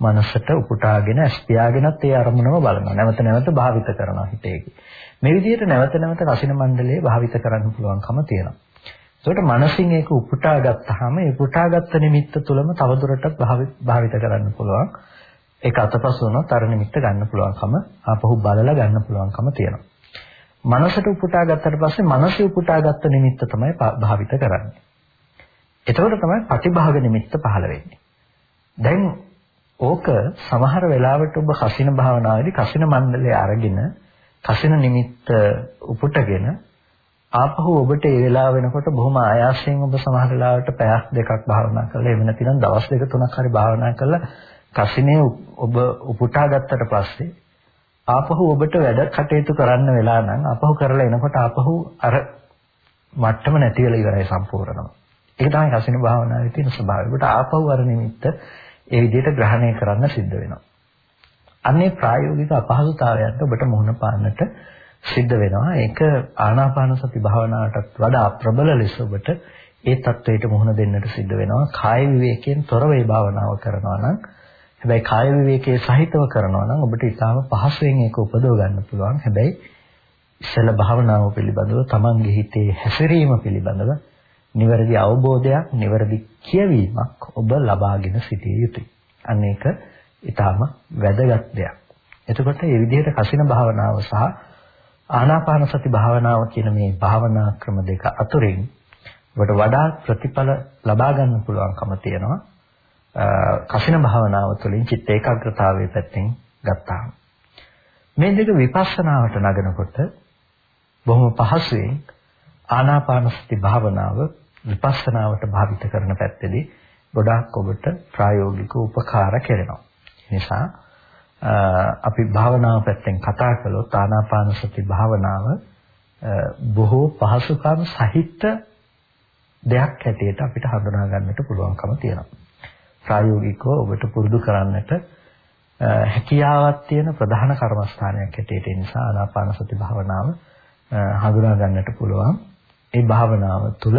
මනසට උපුටාගෙන ඇස් පියාගෙනත් ඒ අරමුණම බලනවා. නැවත නැවත භාවිත කරනවා හිතේකි. මේ විදිහට නැවත නැවත රසින මණ්ඩලයේ භාවිත කරන්න පුළුවන්කම තියෙනවා. ඒකට මනසින් ඒක උපුටා ගත්තාම ඒ උපුටාගත්ත නිමිත්ත තුළම තවදුරටත් භාවිත කරන්න පුළුවන්. ඒක අතපසු වුණොත් අර නිමිත්ත ගන්න පුළුවන්කම ආපහු බලලා ගන්න පුළුවන්කම තියෙනවා. මනසට උපුටා ගත්තට පස්සේ මනසේ උපුටාගත්ත නිමිත්ත තමයි භාවිත කරන්නේ. එතකොට තමයි ප්‍රතිභාග නිමිත්ත පහළ වෙන්නේ. දැන් ඕක සමහර වෙලාවට ඔබ කසින භාවනාවේදී කසින මණ්ඩලය අරගෙන කසින නිමිත්ත උපුටගෙන ආපහු ඔබට ඒ වෙලාව වෙනකොට බොහොම ආයාසයෙන් ඔබ සමහර වෙලාවට පැයක් දෙකක් භාවනා කරලා එහෙම නැතිනම් දවස් දෙක තුනක් හරි භාවනා කරලා කසිනේ ඔබ උපුටා ගත්තට පස්සේ ආපහු ඔබට වැඩ කටයුතු කරන්න වෙලා නම් ආපහු කරලා එනකොට ආපහු අර මට්ටම නැති වෙලා ඉවරයි සම්පූර්ණම. ඒක තමයි කසින භාවනාවේ තියෙන ස්වභාවය. ඔබට ආපහු අර නිමිත්ත ඒ විදිහට ග්‍රහණය කරන්න සිද්ධ වෙනවා. අන්නේ ප්‍රායෝගික අපහසුතාවයන්ට ඔබට මුහුණ පාන්නට සිද්ධ වෙනවා. ඒක ආනාපාන සති භාවනාවටත් වඩා ප්‍රබල ලෙස ඔබට ඒ தത്വයට මුහුණ දෙන්නට සිද්ධ වෙනවා. කාය විවේකයෙන් තොරව ඒ භාවනාව කරනවා නම් හැබැයි කාය විවේකයේ සහිතව කරනවා නම් ඔබට ඉතාම පහසුවෙන් ඒක උපදව ගන්න පුළුවන්. හැබැයි ඉස්සල භාවනාව පිළිබඳව තමන්ගේ හිතේ හැසිරීම පිළිබඳව නිවැරදි අවබෝධයක්, නිවැරදි කියවීමක් ඔබ ලබාගෙන සිටිය යුතුයි. අන්න ඒක ඊටාම වැදගත් දෙයක්. එතකොට මේ විදිහට කසින භාවනාව සහ ආනාපාන සති භාවනාව කියන මේ භාවනා ක්‍රම දෙක අතුරින් ඔබට වඩා ප්‍රතිඵල ලබා ගන්න පුළුවන්කම තියෙනවා. කසින භාවනාව තුළින් චිත්ත ඒකාග්‍රතාවයේ පැත්තෙන් ගත්තාම. මේ දෙක විපස්සනාවට නගනකොට බොහොම පහසුවෙන් ආනාපාන සති භාවනාව විපස්සනාවට භාවිත කරන පැත්තේදී ගොඩාක් ඔබට ප්‍රායෝගික උපකාර කෙරෙනවා. නිසා අපි භාවනාව පැත්තෙන් කතා කළොත් ආනාපාන සති භාවනාව බොහෝ පහසුකම් සහිත දෙයක් හැටියට අපිට හඳුනා ගන්නට පුළුවන්කම තියෙනවා. ප්‍රායෝගිකව ඔබට පුරුදු කරන්නට හැකියාවක් තියෙන ප්‍රධාන කර්මස්ථානයක් හැටියට ඒ නිසා ආනාපාන සති භාවනාව හඳුනා ගන්නට පුළුවන්. ඒ භාවනාව තුළ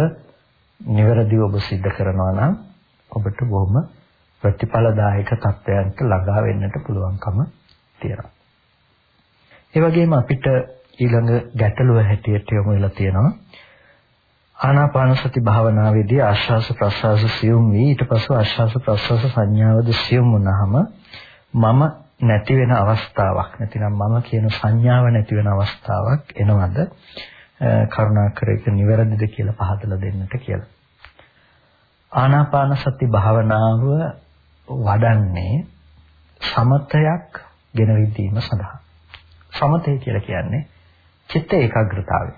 නිවැරදිව ඔබ සිද්ධ කරනවා නම් ඔබට බොහොම ප්‍රතිඵලදායක තත්වයන්ට ළඟා වෙන්නට පුළුවන්කම තියෙනවා. ඒ වගේම අපිට ඊළඟ ගැටලුව හැටියට යොමු වෙලා තියෙනවා ආනාපාන සති භාවනාවේදී ආශ්වාස ප්‍රශ්වාස සියුම් වී ඊට පස්ව ආශ්වාස ප්‍රශ්වාස සංඥාවද සියුම් වුණාම මම නැති වෙන අවස්ථාවක් නැතිනම් මම කියන සංඥාව නැති වෙන අවස්ථාවක් එනවද කරුණාකර ඒක නිවැරදිද කියලා පහදලා දෙන්නට කියලා. ආනාපාන සති භාවනාව වඩන්නේ සමතයක් ගෙන විදීම සඳහා. සමතය කියලා කියන්නේ චිත්ත ඒකාග්‍රතාවය.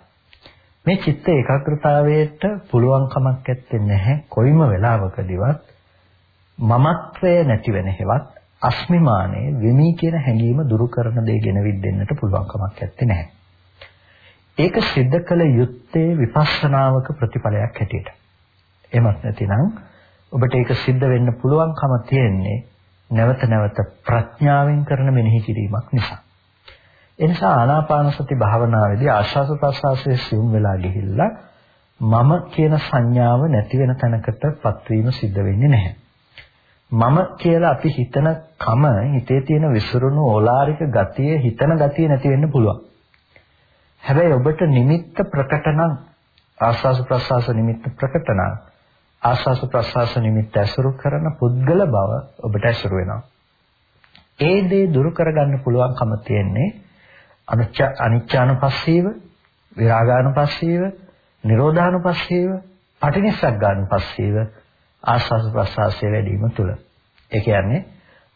මේ චිත්ත ඒකාග්‍රතාවයට පුළුවන් කමක් නැත්තේ නැහැ කොයිම වෙලාවකදීවත් මමත්වය නැති වෙන හේවත් අස්මිමානයේ වෙමි කියන හැඟීම දුරු කරන දේ ගෙන විද්දෙන්නට පුළුවන් කමක් නැත්තේ නැහැ. ඒක सिद्ध කළ යුත්තේ විපස්සනාවක ප්‍රතිඵලයක් හැටියට. එමත් නැතිනම් ඔබට ඒක सिद्ध වෙන්න පුළුවන්කම තියෙන්නේ නැවත නැවත ප්‍රඥාවෙන් කරන මෙනෙහි කිරීමක් නිසා. එනිසා ආනාපාන සති භාවනාවේදී ආශ්වාස ප්‍රශ්වාසයේ සිුම් වෙලා ගිහිල්ලා මම කියන සංඥාව නැති වෙන තැනකටපත් වීම සිද්ධ වෙන්නේ නැහැ. මම කියලා අපි හිතන කම හිතේ තියෙන විසිරුණු ඕලාරික ගතිය හිතන ගතිය නැති වෙන්න පුළුවන්. හැබැයි ඔබට නිමිත්ත ප්‍රකට නම් ආස්වාස ප්‍රසවාස නිමිත්ත ප්‍රකට නම් ආස්වාස ප්‍රසවාස නිමිත්ත ඇසුරු කරන පුද්ගල බව ඔබට ඇසුරු වෙනවා. ඒ දේ දුරු කරගන්න පුළුවන්කම තියෙන්නේ අනිච්ච අනිච්චානුපස්සීව, විරාගානුපස්සීව, නිරෝධානුපස්සීව, පටිනිස්සග්ගානුපස්සීව ආස්වාස ප්‍රසවාසයේ වැඩිම තුල. ඒ කියන්නේ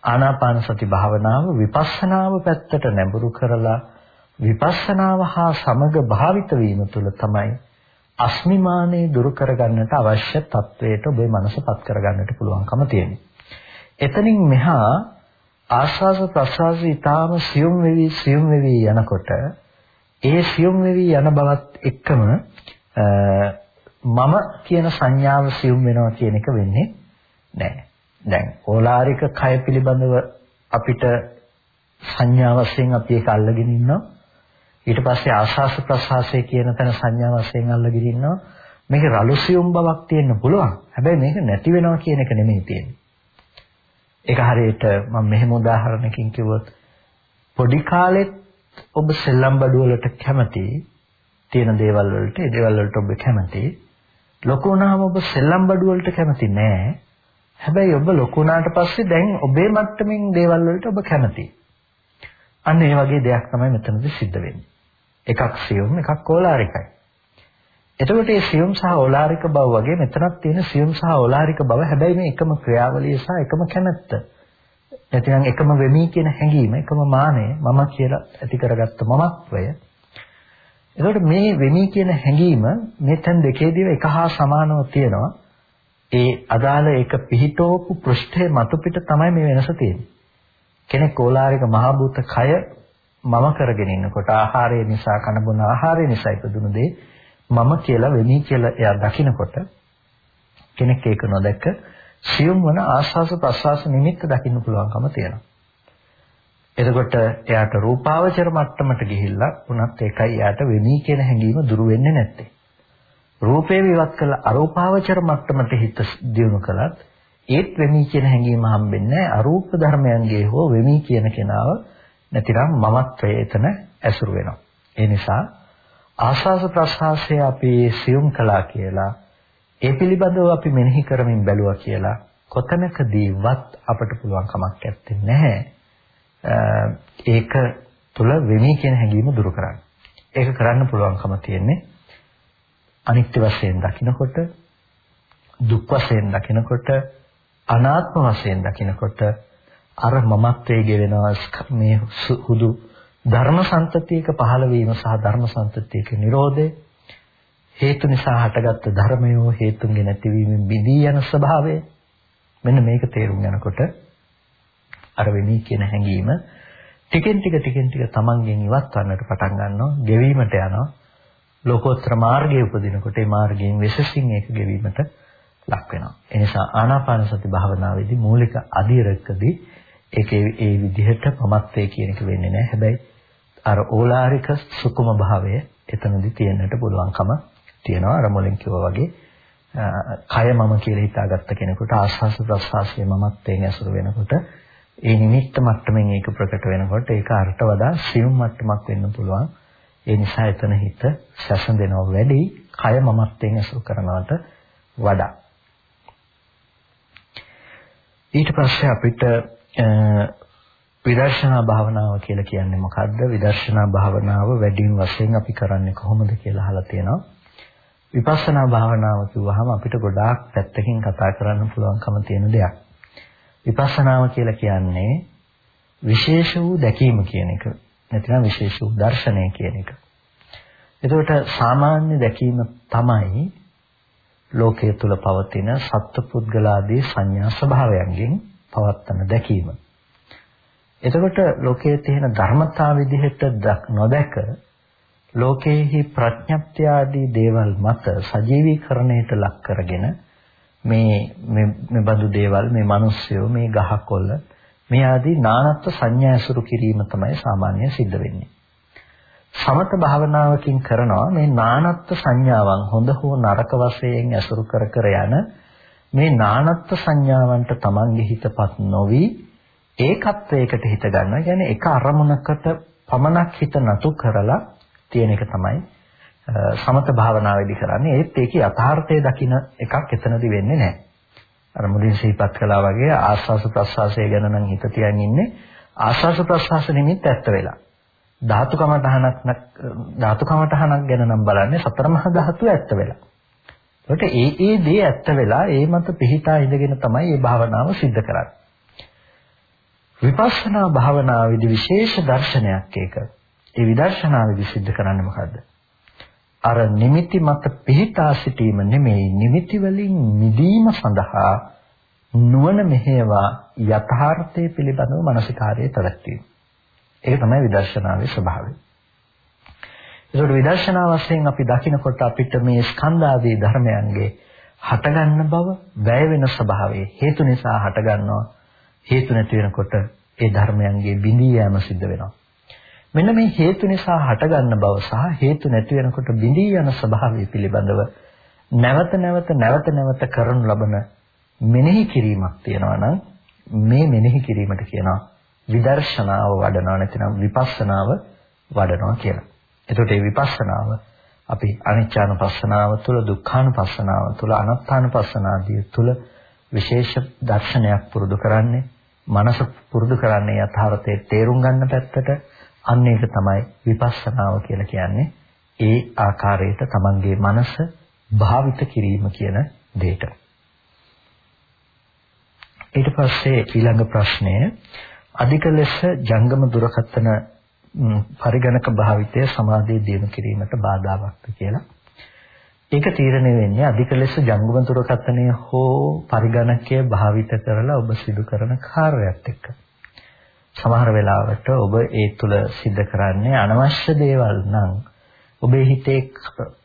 ආනාපාන සති භාවනාව විපස්සනාව පැත්තට නැඹුරු කරලා විපස්සනාව හා සමග භාවිත වීම තුළ තමයි අස්මිමානේ දුරු කරගන්නට අවශ්‍ය තත්වයට ඔබේ මනසපත් කරගන්නට පුළුවන්කම තියෙනවා. එතනින් මෙහා ආස්වාස ප්‍රසවාස ඊටාම සියුම් වෙවි සියුම් වෙවි යනකොට ඒ සියුම් වෙවි යන බවත් එක්කම මම කියන සංඥාව සියුම් වෙනවා කියන එක වෙන්නේ නැහැ. දැන් ඕලාරික කය පිළිබඳව අපිට සංඥා වශයෙන් අපි ඒක අල්ලගෙන ඉන්නවා. ඊට පස්සේ ආශාස ප්‍රසආසය කියන තැන සංඥා වශයෙන් අල්ලගෙන ඉන්නවා. මේක රළුසියුම් බවක් තියෙන්න පුළුවන්. හැබැයි මේක නැති වෙනවා කියන එක නෙමෙයි තියෙන්නේ. ඒක හරියට මම මෙහෙම උදාහරණකින් කිව්වොත් පොඩි කාලෙත් ඔබ සෙල්ලම් බඩු වලට කැමති තියෙන දේවල් වලට ඒ දේවල් වලට ඔබ කැමති ලොකු වුණාම ඔබ සෙල්ලම් බඩු වලට කැමති නෑ හැබැයි ඔබ ලොකු වුණාට පස්සේ දැන් ඔබේ මට්ටමින් දේවල් වලට ඔබ කැමති අන්න ඒ වගේ දෙයක් තමයි මෙතනදී සිද්ධ වෙන්නේ එකක් සියුම් එකක් ඕලාරිකයි. එතකොට මේ සියුම් සහ ඕලාරික බව වගේ මෙතනක් තියෙන සියුම් සහ ඕලාරික බව හැබැයි මේ එකම ක්‍රියාවලිය සහ එකම කැමැත්ත. නැතිනම් එකම වෙමි කියන හැඟීම එකම මානය මම කියලා ඇති කරගත්ත මමත්වය. එතකොට මේ වෙමි කියන හැඟීම මේ තැන් දෙකේදීම එක හා සමානව තියෙනවා. ඒ අදාළ ඒක පිහිටෝපු පෘෂ්ඨයේ මතු පිට තමයි මේ වෙනස තියෙන්නේ. කෙනෙක් ඕලාරික මහ භූත කය මම කරගෙන ඉන්නකොට ආහාරය නිසා කන බොන ආහාරය නිසා ඉපදුණු දේ මම කියලා වෙමි කියලා එයා දකිනකොට කෙනෙක් ඒක නොදැක්ක සියුම් වන ආස්වාස ප්‍රසවාස නිමිත්ත දකින්න පුළුවන්කම තියෙනවා. එතකොට එයාට රූපාවචර මට්ටමට ගිහිල්ලා උනත් ඒකයි එයාට වෙමි කියන හැඟීම දුරු වෙන්නේ නැත්තේ. රූපේ විවත් කළ අරූපාවචර මට්ටමට හිත දියුණු කළත් ඒත් වෙමි කියන හැඟීම හම්බෙන්නේ අරූප ධර්මයන්ගේ හෝ වෙමි කියන කෙනාව නැතිනම් මමත්වය එතන ඇසුරු වෙනවා. ඒ නිසා ආස්වාස ප්‍රසආසය අපි සියුම් කළා කියලා ඒ පිළිබඳව අපි මෙනෙහි කරමින් බැලුවා කියලා කොතනකදීවත් අපට පුළුවන් කමක් නැත්තේ නැහැ. ඒක තුල වෙමි කියන හැඟීම දුරු කරන්න. ඒක කරන්න පුළුවන්කම තියෙන්නේ අනිත්‍ය වශයෙන් දකිනකොට දුක් වශයෙන් දකිනකොට අනාත්ම වශයෙන් දකිනකොට අර මමත්වයේ ගෙවෙනවා මේ හුදු ධර්ම සම්තතියක පහළ වීම සහ ධර්ම සම්තතියක නිරෝධය හේතු නිසා හටගත්තු ධර්මයෝ හේතුන්ගේ නැතිවීමෙන් බිඳී යන ස්වභාවය. මෙන්න මේක තේරුම් යනකොට අර වෙමි කියන හැඟීම ටිකෙන් ටික ටිකෙන් ටික තමන්ගෙන් ඉවත් වන්නට පටන් ගන්නවා ගෙවීමට යනවා. ලෝකෝත්තර මාර්ගයේ උපදිනකොට ඒ මාර්ගයෙන් විශේෂින් ඒක ගෙවීමට ලක් වෙනවා. ඒ නිසා ආනාපාන සති භාවනාවේදී මූලික අධිරකදී ඒකේ ඒ විදිහට පමත්තේ කියන එක වෙන්නේ නැහැ හැබැයි අර ඕලාරික සුකුම භාවය එතනදී තියෙන්නට පුළුවන්කම තියෙනවා අර මුලින් කිව්වා වගේ කය මම කියලා හිතාගත්ත කෙනෙකුට ආස්වාස ප්‍රස්වාසයේ මමත්වයෙන් ඇසුරු වෙනකොට ඒ නිමිත්ත මට්ටමින් ඒක ප්‍රකට වෙනකොට ඒක අරට වඩා සියුම් මට්ටමක් වෙන්න පුළුවන්. ඒ නිසා එතන හිත සැසඳෙනව වැඩි කය මමත්වයෙන් ඇසුරු කරනවට වඩා. ඊට පස්සේ අපිට විදර්ශනා භාවනාව කියලා කියන්නේ මොකද්ද? විදර්ශනා භාවනාව වැඩිම වශයෙන් අපි කරන්නේ කොහොමද කියලා අහලා තියෙනවා. විපස්සනා භාවනාව කිව්වහම අපිට ගොඩාක් පැත්තකින් කතා කරන්න පුළුවන්කම තියෙන දෙයක්. විපස්සනාව කියලා කියන්නේ විශේෂ වූ දැකීම කියන එක. නැත්නම් විශේෂ වූ දර්ශනය කියන එක. එතකොට සාමාන්‍ය දැකීම තමයි ලෝකයේ තුල පවතින සත්පුද්ගලාදී සංඥා ස්වභාවයන්ගෙන් පවත්තන දැකීම. එතකොට ලෝකයේ තියෙන ධර්මතාව විදිහට නොදැක ලෝකයේහි ප්‍රඥප්තිය ආදී දේවල් මත සජීවීකරණයට ලක් කරගෙන මේ මේ බඳු දේවල් මේ මිනිස්සුયો මේ ගහකොළ මේ ආදී නානත්ව සංඥා ඇසුරු කිරීම තමයි සාමාන්‍ය සිද්ධ වෙන්නේ. සමත භාවනාවකින් කරනවා මේ නානත්ව සංඥාවන් හොඳ හෝ නරක වශයෙන් ඇසුරු කර කර යන මේ නානත්ව සංඥාවන්ට Tamange හිතපත් නොවි ඒකත්වයකට හිත ගන්නවා. කියන්නේ එක අරමුණකට පමණක් හිත නතු කරලා තියෙන එක තමයි සමත භාවනාවේදී කරන්නේ. ඒත් ඒකේ යථාර්ථය දකින එකක් එතනදි වෙන්නේ නැහැ. අර මුලින් සිහිපත් කළා වගේ ආස්වාස ප්‍රස්වාසය ගැන නම් හිත තියන් ඉන්නේ ආස්වාස ප්‍රස්වාස නිමිත්ත ඇත්ත වෙලා. ධාතු කමඨහනක් ධාතු කමඨහනක් ගැන නම් බලන්නේ සතර මහා ධාතු ඇත්ත වෙලා. ඒකට ඒ ඒ දේ ඇත්ත වෙලා ඒ මත පිහිටා ඉඳගෙන තමයි මේ භාවනාව සිද්ධ කරන්නේ. විපස්සනා භාවනාවේදී විශේෂ දර්ශනයක් ඒක. ඒ විදර්ශනාවේදී සිද්ධ කරන්නේ මොකද්ද? අර නිමිති මත පිහිටා සිටීම නෙමෙයි නිමිති වලින් මිදීම සඳහා නුවණ මෙහෙවා යථාර්ථය පිළිබඳව මානසිකාර්යය පැවැත්වීම. ඒක තමයි විදර්ශනාවේ ස්වභාවය. ඒකට විදර්ශනා වශයෙන් අපි දකිනකොට අපිට මේ ස්කන්ධාදී ධර්මයන්ගේ හටගන්න බව, වැය වෙන ස්වභාවය හේතු නිසා හටගන්නවා. හේතු නැති වෙනකොට ඒ ධර්මයන්ගේ බිඳී යාම සිද්ධ වෙනවා. මෙන්න මේ හේතු නිසා හටගන්න බව සහ හේතු නැති වෙනකොට බිඳී යන ස්වභාවය පිළිබඳව නැවත නැවත නැවත නැවත කරනු ලබන මෙනෙහි කිරීමක් තියෙනවා නම් මේ මෙනෙහි කිරීමට කියනවා විදර්ශනාව වඩනවා නැතිනම් විපස්සනාව වඩනවා කියලා. එතකොට මේ විපස්සනාව අපි අනිච්චානුපස්සනාව තුළ දුක්ඛානුපස්සනාව තුළ අනාත්මානුපස්සනාදී තුළ විශේෂ දර්ශනයක් පුරුදු කරන්නේ මනස පුරුදු කරන්නේ යථාර්ථයේ තේරුම් ගන්න පැත්තට අන්න ඒක තමයි විපස්සනාව කියලා කියන්නේ. ඒ ආකාරයට තමන්ගේ මනස භාවිත කිරීම කියන දෙයට. ඊට පස්සේ ඊළඟ ප්‍රශ්නය අධික ලෙස ජංගම දුරකථන පරිගණක භාවිතය සමාධිය දිනු කිරීමට බාධාවක්ද කියලා. ඒක තීරණය වෙන්නේ අධික ලෙස ජංගම දුරකථනය හෝ පරිගණකය භාවිත කරලා ඔබ සිදු කරන කාර්යයත් එක්ක. සමහර වෙලාවට ඔබ ඒ තුල සිද්ධ කරන්නේ අනවශ්‍ය දේවල් නම් ඔබේ හිතේ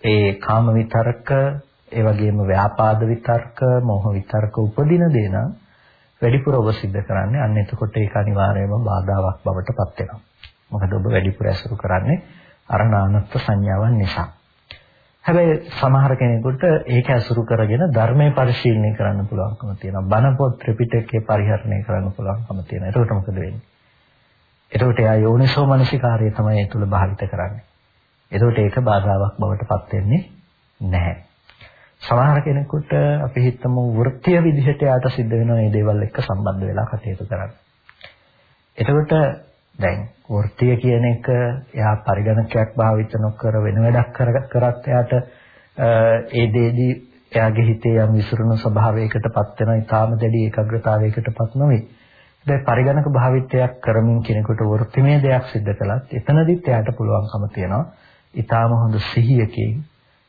ඒ කාම විතරක ඒ වගේම ව්‍යාපාද විතර්ක මොහ විතර්ක උපදින දේ නම් වැඩිපුර ඔබ සිද්ධ කරන්නේ අන්න එතකොට ඒක අනිවාර්යයෙන්ම බාධාවක් බවට පත් වෙනවා. මොකද ඔබ වැඩිපුර ඇසුරු කරන්නේ අර නානත්ව සංඥාවන් නිසා. හැබැයි සමහර කෙනෙකුට ඒක ඇසුරු කරගෙන ධර්මයේ පරිශීලනය කරන්න පුළුවන්කම තියෙනවා. බණ පොත් ත්‍රිපිටකයේ පරිහරණය කරන්න පුළුවන්කම තියෙනවා. එතකොට මොකද වෙන්නේ? එතකොට එයා යෝනිසෝ මනසිකාරය තමයි ඒ තුල භාවිත කරන්නේ. එතකොට ඒක බාධාවක් බවට පත් වෙන්නේ නැහැ. සමහර කෙනෙකුට අපි හිතමු වෘත්තීය විදිහට යාට සිද්ධ වෙන මේ දේවල් එක්ක සම්බන්ධ වෙලා කටයුතු කරන්න. එතකොට දැන් වෘත්තිය කියන එක එයා පරිගණකයක් භාවිත නොකර වෙන වැඩක් කරත් එයාට ඒ දෙදී එයාගේ හිතේ යම් විසිරුණු ස්වභාවයකටපත් වෙන ඊටාම දැඩි ඒකාග්‍රතාවයකටපත් නොවේ. දැන් පරිගණක භාවිතයක් කරමින් කෙනෙකුට වෘත්තිමය දෙයක් සිද්ධ කළත් එතනදිත් එයාට පුළුවන්කම තියෙනවා ඊටාම හොඳ සිහියකින්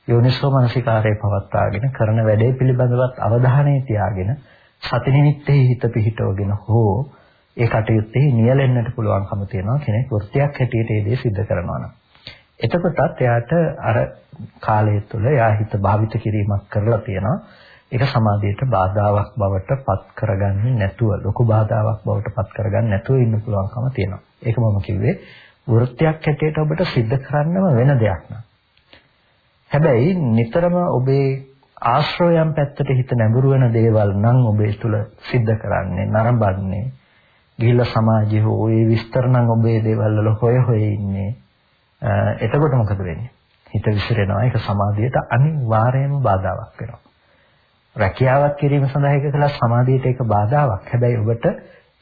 යෝනිසෝ මනසිකාරය පවත්වාගෙන කරන වැඩේ පිළිබඳවත් අවධානය තියාගෙන සති නිමිත්තේ හිත පිහිටවගෙන හෝ ඒ කටයුත්තේ නියැලෙන්නට පුළුවන්කම තියෙනවා කෙනෙක් වෘත්තියක් හැටියට ඒ දේ සිද්ධ කරනවා නම්. එතකොටත් එයාට අර කාලය තුළ එයා හිත භාවිත කිරීමක් කරලා තියෙනවා. ඒක සමාධියට බාධාවක් බවට පත් කරගන්නේ නැතුව ලොකු බාධාවක් බවට පත් කරගන්නේ නැතුව ඉන්න පුළුවන්කම තියෙනවා. ඒක මම කිව්වේ වෘත්තියක් හැටියට ඔබට සිද්ධ කරන්නම වෙන දෙයක් නෑ. හැබැයි නිතරම ඔබේ ආශ්‍රයයන් පැත්තට හිත නැඹුරු වෙන දේවල් නම් ඔබේ තුල සිද්ධ කරන්නේ නරඹන්නේ ගිහිල්ලා සමාජයේ හෝ ඒ විස්තර නම් ඔබේ දේවල් වල හොය හොය ඉන්නේ. එතකොට මොකද වෙන්නේ? හිත විසිරෙනවා. ඒක සමාධියට අනිවාර්යයෙන්ම බාධාවක් වෙනවා. රැකියාවක් කිරීම සඳහා ඒක කළා සමාධියට ඒක බාධාවක්. හැබැයි ඔබට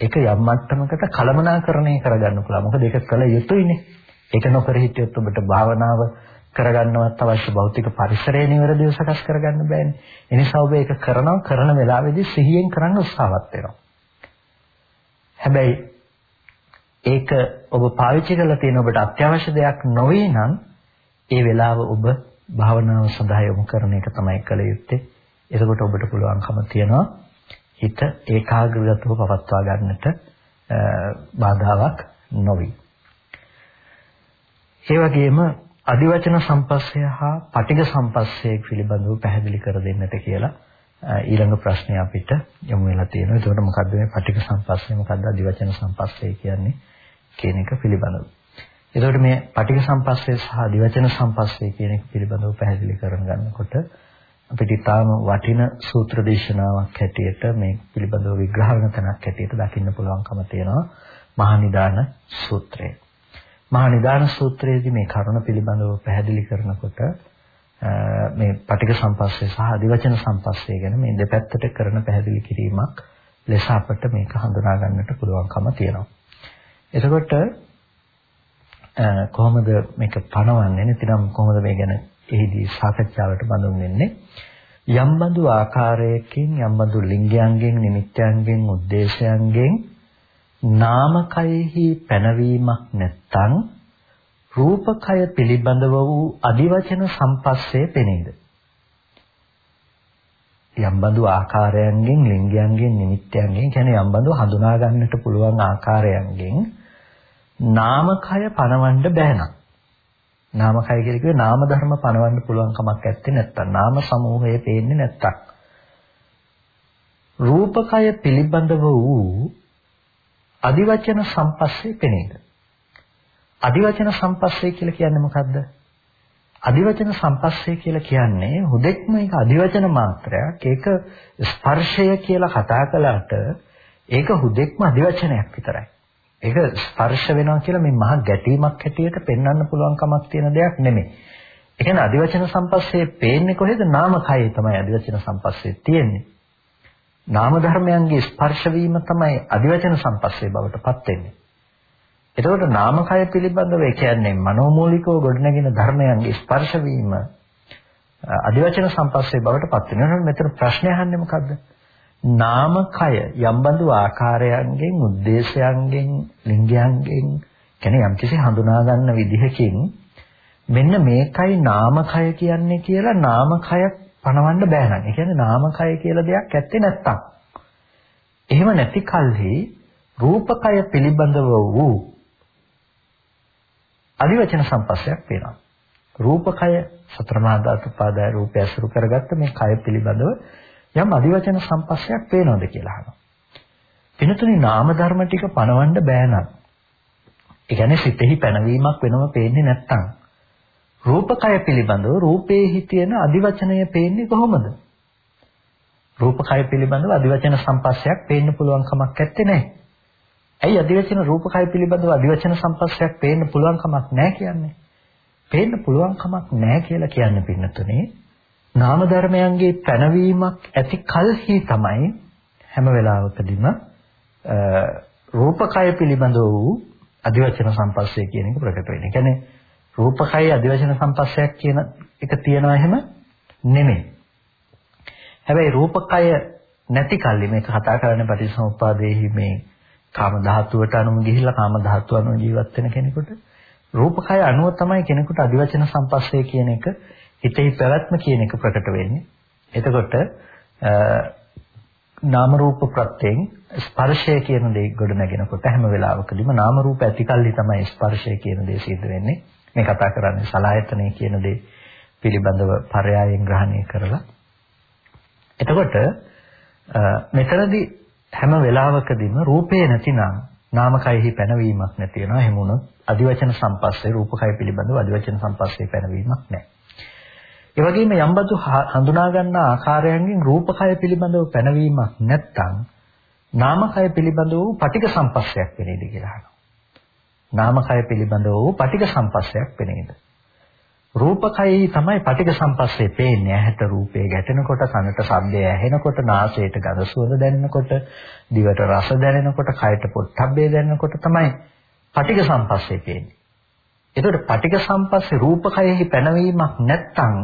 ඒක යම් මට්ටමකට කලමනාකරණය කරගන්න පුළුවන්. මොකද ඒක කළ යුතුයිනේ. ඒක නොකර හිටියොත් ඔබට භාවනාව කරගන්නවත් අවශ්‍ය භෞතික පරිසරය නිවැරදිව සකස් කරගන්න බෑනේ. එනිසා ඔබ ඒක කරනවා කරන වෙලාවෙදී සිහියෙන් කරන්න උත්සාහවත් වෙනවා. හැබැයි ඒක ඔබ පාවිච්චි කරලා තියෙන ඔබට අත්‍යවශ්‍ය දෙයක් නොවේ නම් ඒ වෙලාව ඔබ භාවනාව සඳහා යොමු කරන එක තමයි කළ යුත්තේ. එතකොට ඔබට පුළුවන්කම තියනවා හිත ඒකාග්‍රතව පවත්වා ගන්නට බාධාවක් නොවේ. ඒ වගේම අදිවචන සම්පස්සය හා පටිඝ සම්පස්සය පිළිබඳව පැහැදිලි කර දෙන්නට කියලා ඊළඟ ප්‍රශ්නේ අපිට යොමු වෙලා තියෙනවා. ඒකට මොකද්ද මේ පටික සම්පස්සේ මොකද්ද අදිවචන සම්පස්සේ කියන්නේ කියන එක පිළිබඳව. ඒකට මේ පටික සම්පස්සේ සහ අදිවචන සම්පස්සේ කියන එක පිළිබඳව පැහැදිලි කරන ගන්නකොට අපිට ඊටාම වටින සූත්‍ර දේශනාවක් හැටියට මේ පිළිබඳව විග්‍රහ කරන තැනක් හැටියට දකින්න පුළුවන්කම තියෙනවා මහා නිදාන සූත්‍රය. මහා නිදාන සූත්‍රයේදී මේ කරුණ පිළිබඳව පැහැදිලි කරනකොට මේ පටික සම්පස්සේ සහ අධිවචන සම්පස්සේ ගැන මේ දෙපැත්තට කරන පැහැදිලි කිරීමක් ලෙස අපට මේක හඳුනා ගන්නට පුළුවන්කම තියෙනවා. එතකොට කොහොමද මේක පණවන්නේ? නැතිනම් කොහොමද මේ ගැන එහිදී සාකච්ඡාවට බඳුන් වෙන්නේ? යම්බඳු ආකාරයකින් යම්බඳු ලිංගයන්ගෙන් නිමිත්‍යයන්ගෙන් උද්දේශයන්ගෙන් නාමකයෙහි පැනවීමක් නැත්තං රූපකය පිළිබඳව වූ අදිවචන සම්පස්සේ පෙනේද? යම්බඳු ආකාරයන්ගෙන් ලිංගයන්ගෙන් නිමිත්තයන්ගෙන් කියන්නේ යම්බඳු හඳුනා ගන්නට පුළුවන් ආකාරයන්ගෙන් නාමකය පනවන්න බෑ නම්. නාමකය කියලා කිව්වේ නාම ධර්ම පනවන්න පුළුවන් කමක් නැත්තේ නැත්තම් නාම සමූහය පේන්නේ නැත්තම්. රූපකය පිළිබඳව වූ අදිවචන සම්පස්සේ පෙනේද? අදිවචන සම්පස්සේ කියලා කියන්නේ මොකද්ද? අදිවචන සම්පස්සේ කියලා කියන්නේ හුදෙක්ම ඒක අදිවචන මාත්‍රයක්. ඒක ස්පර්ශය කියලා කතා කළාට ඒක හුදෙක්ම අදිවචනයක් විතරයි. ඒක ස්පර්ශ වෙනවා කියලා මේ මහා ගැටීමක් හැටියට පෙන්වන්න පුළුවන් කමක් තියෙන දෙයක් නෙමෙයි. ඒ කියන්නේ අදිවචන සම්පස්සේ පේන්නේ කොහෙද? නාමකයේ තමයි අදිවචන සම්පස්සේ තියෙන්නේ. නාම ධර්මයන්ගේ ස්පර්ශ වීම තමයි අදිවචන සම්පස්සේ බවට පත් වෙන්නේ. එතකොට නාමකය පිළිබඳව ඒ කියන්නේ මනෝමූලිකව ගොඩනගෙන ධර්මයන්ගේ ස්පර්ශ වීම අධිවචන සම්පස්සේ බවට පත් වෙනවා. මෙතන ප්‍රශ්නේ අහන්නේ මොකද්ද? නාමකය යම්බඳු ආකාරයන්ගෙන්, ಉದ್ದೇಶයන්ගෙන්, ලිංගයන්ගෙන් කියන්නේ යම්කිසි හඳුනා ගන්න විදිහකින් මෙන්න මේකයි නාමකය කියන්නේ කියලා නාමකය පණවන්න බෑ නම්. ඒ කියන්නේ නාමකය කියලා දෙයක් ඇත්තේ නැත්තම්. එහෙම නැති කල්හි රූපකය පිළිබඳව වූ අදිවචන සම්පස්සයක් වෙනවා. රූපකය සතර මහා ධාතු පාදය රූපය අසුරු කරගත්ත මේ කය පිළිබඳව යම් අදිවචන සම්පස්සයක් පේනවද කියලා අහනවා. වෙනතුනි නාම ධර්ම ටික පණවන්න බෑ නම්. ඒ කියන්නේ සිතෙහි පැනවීමක් වෙනම පේන්නේ නැත්තම්. රූපකය පිළිබඳව රූපේහි තියෙන අදිවචනය පේන්නේ කොහොමද? රූපකය පිළිබඳව අදිවචන සම්පස්සයක් පේන්න පුළුවන් කමක් නැත්තේ නෑ. ඇයි අධිවචන රූපකය පිළිබඳව අධිවචන සම්පස්සයක් පේන්න පුළුවන් කමක් නැහැ කියන්නේ? පේන්න පුළුවන් කමක් නැහැ කියලා කියන්න පින්නතුනේ නාම ධර්මයන්ගේ පැනවීමක් ඇති කල්හි තමයි හැම වෙලාවකදීම රූපකය පිළිබඳව වූ අදිවචන සම්පස්සේ කියන එක ප්‍රකට වෙන්නේ. ඒ කියන්නේ රූපකයි අදිවචන සම්පස්සයක් කියන එක තියනවා එහෙම නෙමෙයි. හැබැයි රූපකය නැති කල්ලි මේක කතා කරන්නේ පටිච්චසමුප්පාදයේහි මේ කාම ධාතුවට අනුව ගිහිල්ලා කාම ධාතුව අනුව ජීවත් වෙන කෙනෙකුට රූපකය අනුව තමයි කෙනෙකුට අදිවචන සම්පස්සේ කියන එක හිතේ පැවැත්ම කියන එක ප්‍රකට වෙන්නේ. එතකොට නාම රූප ප්‍රත්‍යයෙන් ස්පර්ශය කියන දේ ගොඩ නැගෙනකොට හැම වෙලාවකදීම නාම රූප ඇතිකල්ලි තමයි ස්පර්ශය කියන දේ සිද්ධ වෙන්නේ. මේ කතා කරන්නේ සලායතනය කියන දේ පිළිබඳව පරයායෙන් ග්‍රහණය කරලා. එතකොට මෙතනදී හැම වෙලාවකදීම රූපේ නැතිනම් නාමකයෙහි පැනවීමක් නැති වෙනවා. එහෙම වුණොත් අදිවචන සම්පස්සේ රූපකය පිළිබඳව අදිවචන සම්පස්සේ පැනවීමක් නැහැ. ඒ වගේම යම්බදු හඳුනා ගන්නා ආකාරයන්ගෙන් රූපකය පිළිබඳව පැනවීමක් නැත්නම් නාමකය පිළිබඳව පටික සම්පස්සයක් වෙනේද කියලා අහනවා. නාමකය පිළිබඳව පටික සම්පස්සයක් වෙනේද? රූපකයයි තමයි පටික සම්පස්සේ පේන්නේ. ඇහැට රූපේ ගැටෙනකොට, කනට ශබ්දය ඇහෙනකොට, නාසයට ගඳ සුවඳ දැනෙනකොට, දිවට රස දැනෙනකොට, කයට පොට්ටබ්බේ දැනෙනකොට තමයි පටික සම්පස්සේ පේන්නේ. එතකොට පටික සම්පස්සේ රූපකයෙහි පැනවීමක් නැත්නම්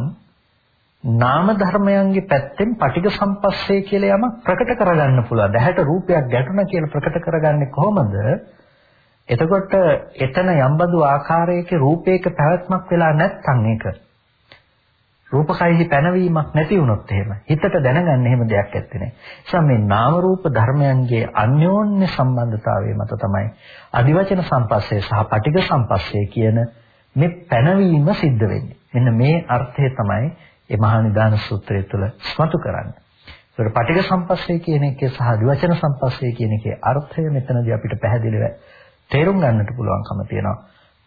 නාම ධර්මයන්ගේ පැත්තෙන් පටිඝ සම්පස්සේ කියලා යමක් ප්‍රකට කරගන්න පුළුවන්. දැහැට රූපයක් ගැටුණා කියලා ප්‍රකට කරගන්නේ කොහොමද? එතකොට එතන යම්බඳු ආකාරයක රූපයක පැවැත්මක් වෙලා නැත්නම් ඒක රූපකයෙහි පැනවීමක් නැති වුණොත් එහෙම හිතට දැනගන්න එහෙම දෙයක් ඇත්තේ නැහැ. ඒ මේ නාම රූප ධර්මයන්ගේ අන්‍යෝන්‍ය සම්බන්ධතාවය මත තමයි අදිවචන සම්පස්සේ සහ පටිඝ සම්පස්සේ කියන මේ පැනවීම සිද්ධ වෙන්නේ. මෙන්න මේ අර්ථය තමයි ඒ මහා නිදාන සූත්‍රය තුළ ස්මතු කරන්නේ. ඒකට පටිඝ සම්පස්සේ කියන එකේ සහ දිවචන සම්පස්සේ කියන එකේ අර්ථය මෙතනදී අපිට පැහැදිලිව තේරුම් ගන්නට පුළුවන්කම තියෙනවා.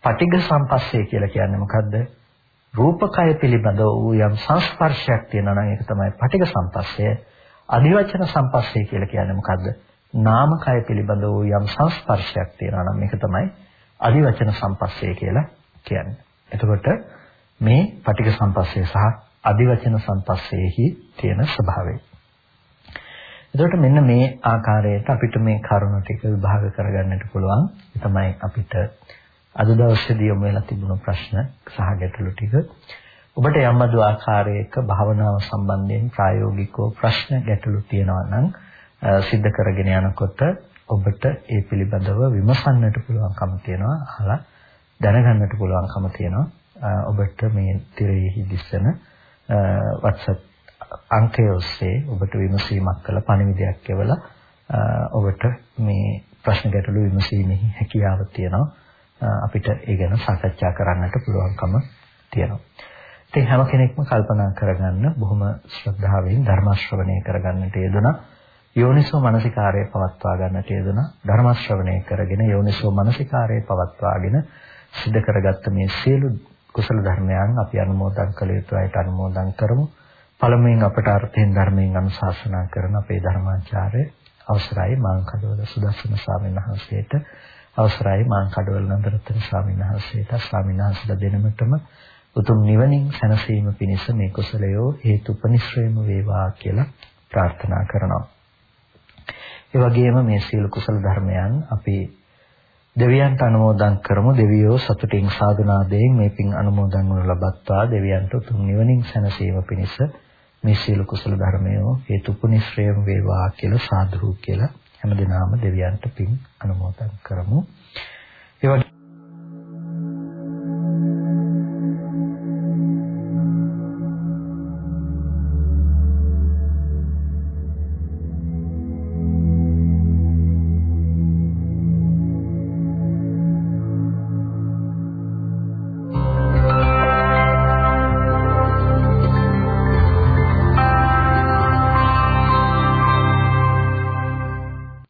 පටිඝ සම්පස්සේ කියලා කියන්නේ මොකද්ද? රූපකය පිළිබඳව වූ යම් සංස්පර්ශයක් තියෙනවා නම් ඒක තමයි පටිඝ සම්පස්සේ. අදිවචන සම්පස්සේ කියලා කියන්නේ මොකද්ද? නාමකය පිළිබඳව වූ යම් සංස්පර්ශයක් තියෙනවා නම් මේක තමයි අදිවචන සම්පස්සේ කියලා කියන්නේ. එතකොට මේ පටිඝ සම්පස්සේ සහ අදිවචන සම්පස්සේහි තියෙන ස්වභාවය. එතකොට මෙන්න මේ ආකාරයට අපිට මේ කරුණ ටික විභාග කරගන්නට පුළුවන්. තමයි අපිට අද දවසේදී යොමු වෙලා තිබුණු ප්‍රශ්න සහ ගැටලු ටික. ඔබට යම් අදු ආකාරයක භාවනාව සම්බන්ධයෙන් ප්‍රායෝගිකව ප්‍රශ්න ගැටලු තියෙනවා නම් සිද්ධ කරගෙන යනකොට ඔබට ඒ පිළිබඳව විමසන්නට පුළුවන්කම තියෙනවා. අහලා දැනගන්නට පුළුවන්කම තියෙනවා. ඔබට මේ තිරෙහි දිස්සන WhatsApp අංකය ඔස්සේ ඔබට විමසීමක් කළ පණිවිඩයක් එවලා ඔබට මේ ප්‍රශ්න ගැටළු විමසීමේ හැකියාව තියෙනවා අපිට ඒ ගැන සාකච්ඡා කරන්නට පුළුවන්කම තියෙනවා. ඉතින් හැම කෙනෙක්ම කල්පනා කරගන්න බොහොම ශ්‍රද්ධාවෙන් ධර්ම ශ්‍රවණය කරගන්නට යෙදුණා. යෝනිසෝ මනසිකාරය පවත්වා ගන්නට යෙදුණා. ධර්ම ශ්‍රවණය කරගෙන යෝනිසෝ මනසිකාරය පවත්වාගෙන සිද්ධ කරගත්ත මේ සියලු කුසල ධර්මයන් අපි අනුමෝදන් කළ යුතු අයට අනුමෝදන් කරමු. පළමුවෙන් අපට අර්ථයෙන් ධර්මයෙන් අනුශාසනා කරන අපේ ධර්මාචාර්ය අවසරයි මාංකඩවල සුදස්සන ස්වාමීන් වහන්සේට. අවසරයි මාංකඩවල නන්දරත්න ස්වාමීන් වහන්සේට. ස්වාමීන් වහන්සේලා දෙනමතම උතුම් නිවනින් සැනසීම පිණිස මේ කුසලයෝ හේතුපනිශ්‍රේම වේවා කියලා ප්‍රාර්ථනා කරනවා. ඒ වගේම මේ සීල කුසල ධර්මයන් අපි දෙවියන්ට අනුමෝදන් කරමු. දෙවියෝ සතුටින් සාදුනාදයෙන් මේ පින් අනුමෝදන් වනු ලබත්තා දෙවියන්ට උතුම් නිවනින් සැනසීම පිණිස මේ සීල කුසල ධර්මය හේතුපුනිශ්‍රේම වේවා කියලා සාදුරු කියලා හැමදිනාම දෙවියන්ට පින් අනුමෝදන් කරමු. ඒ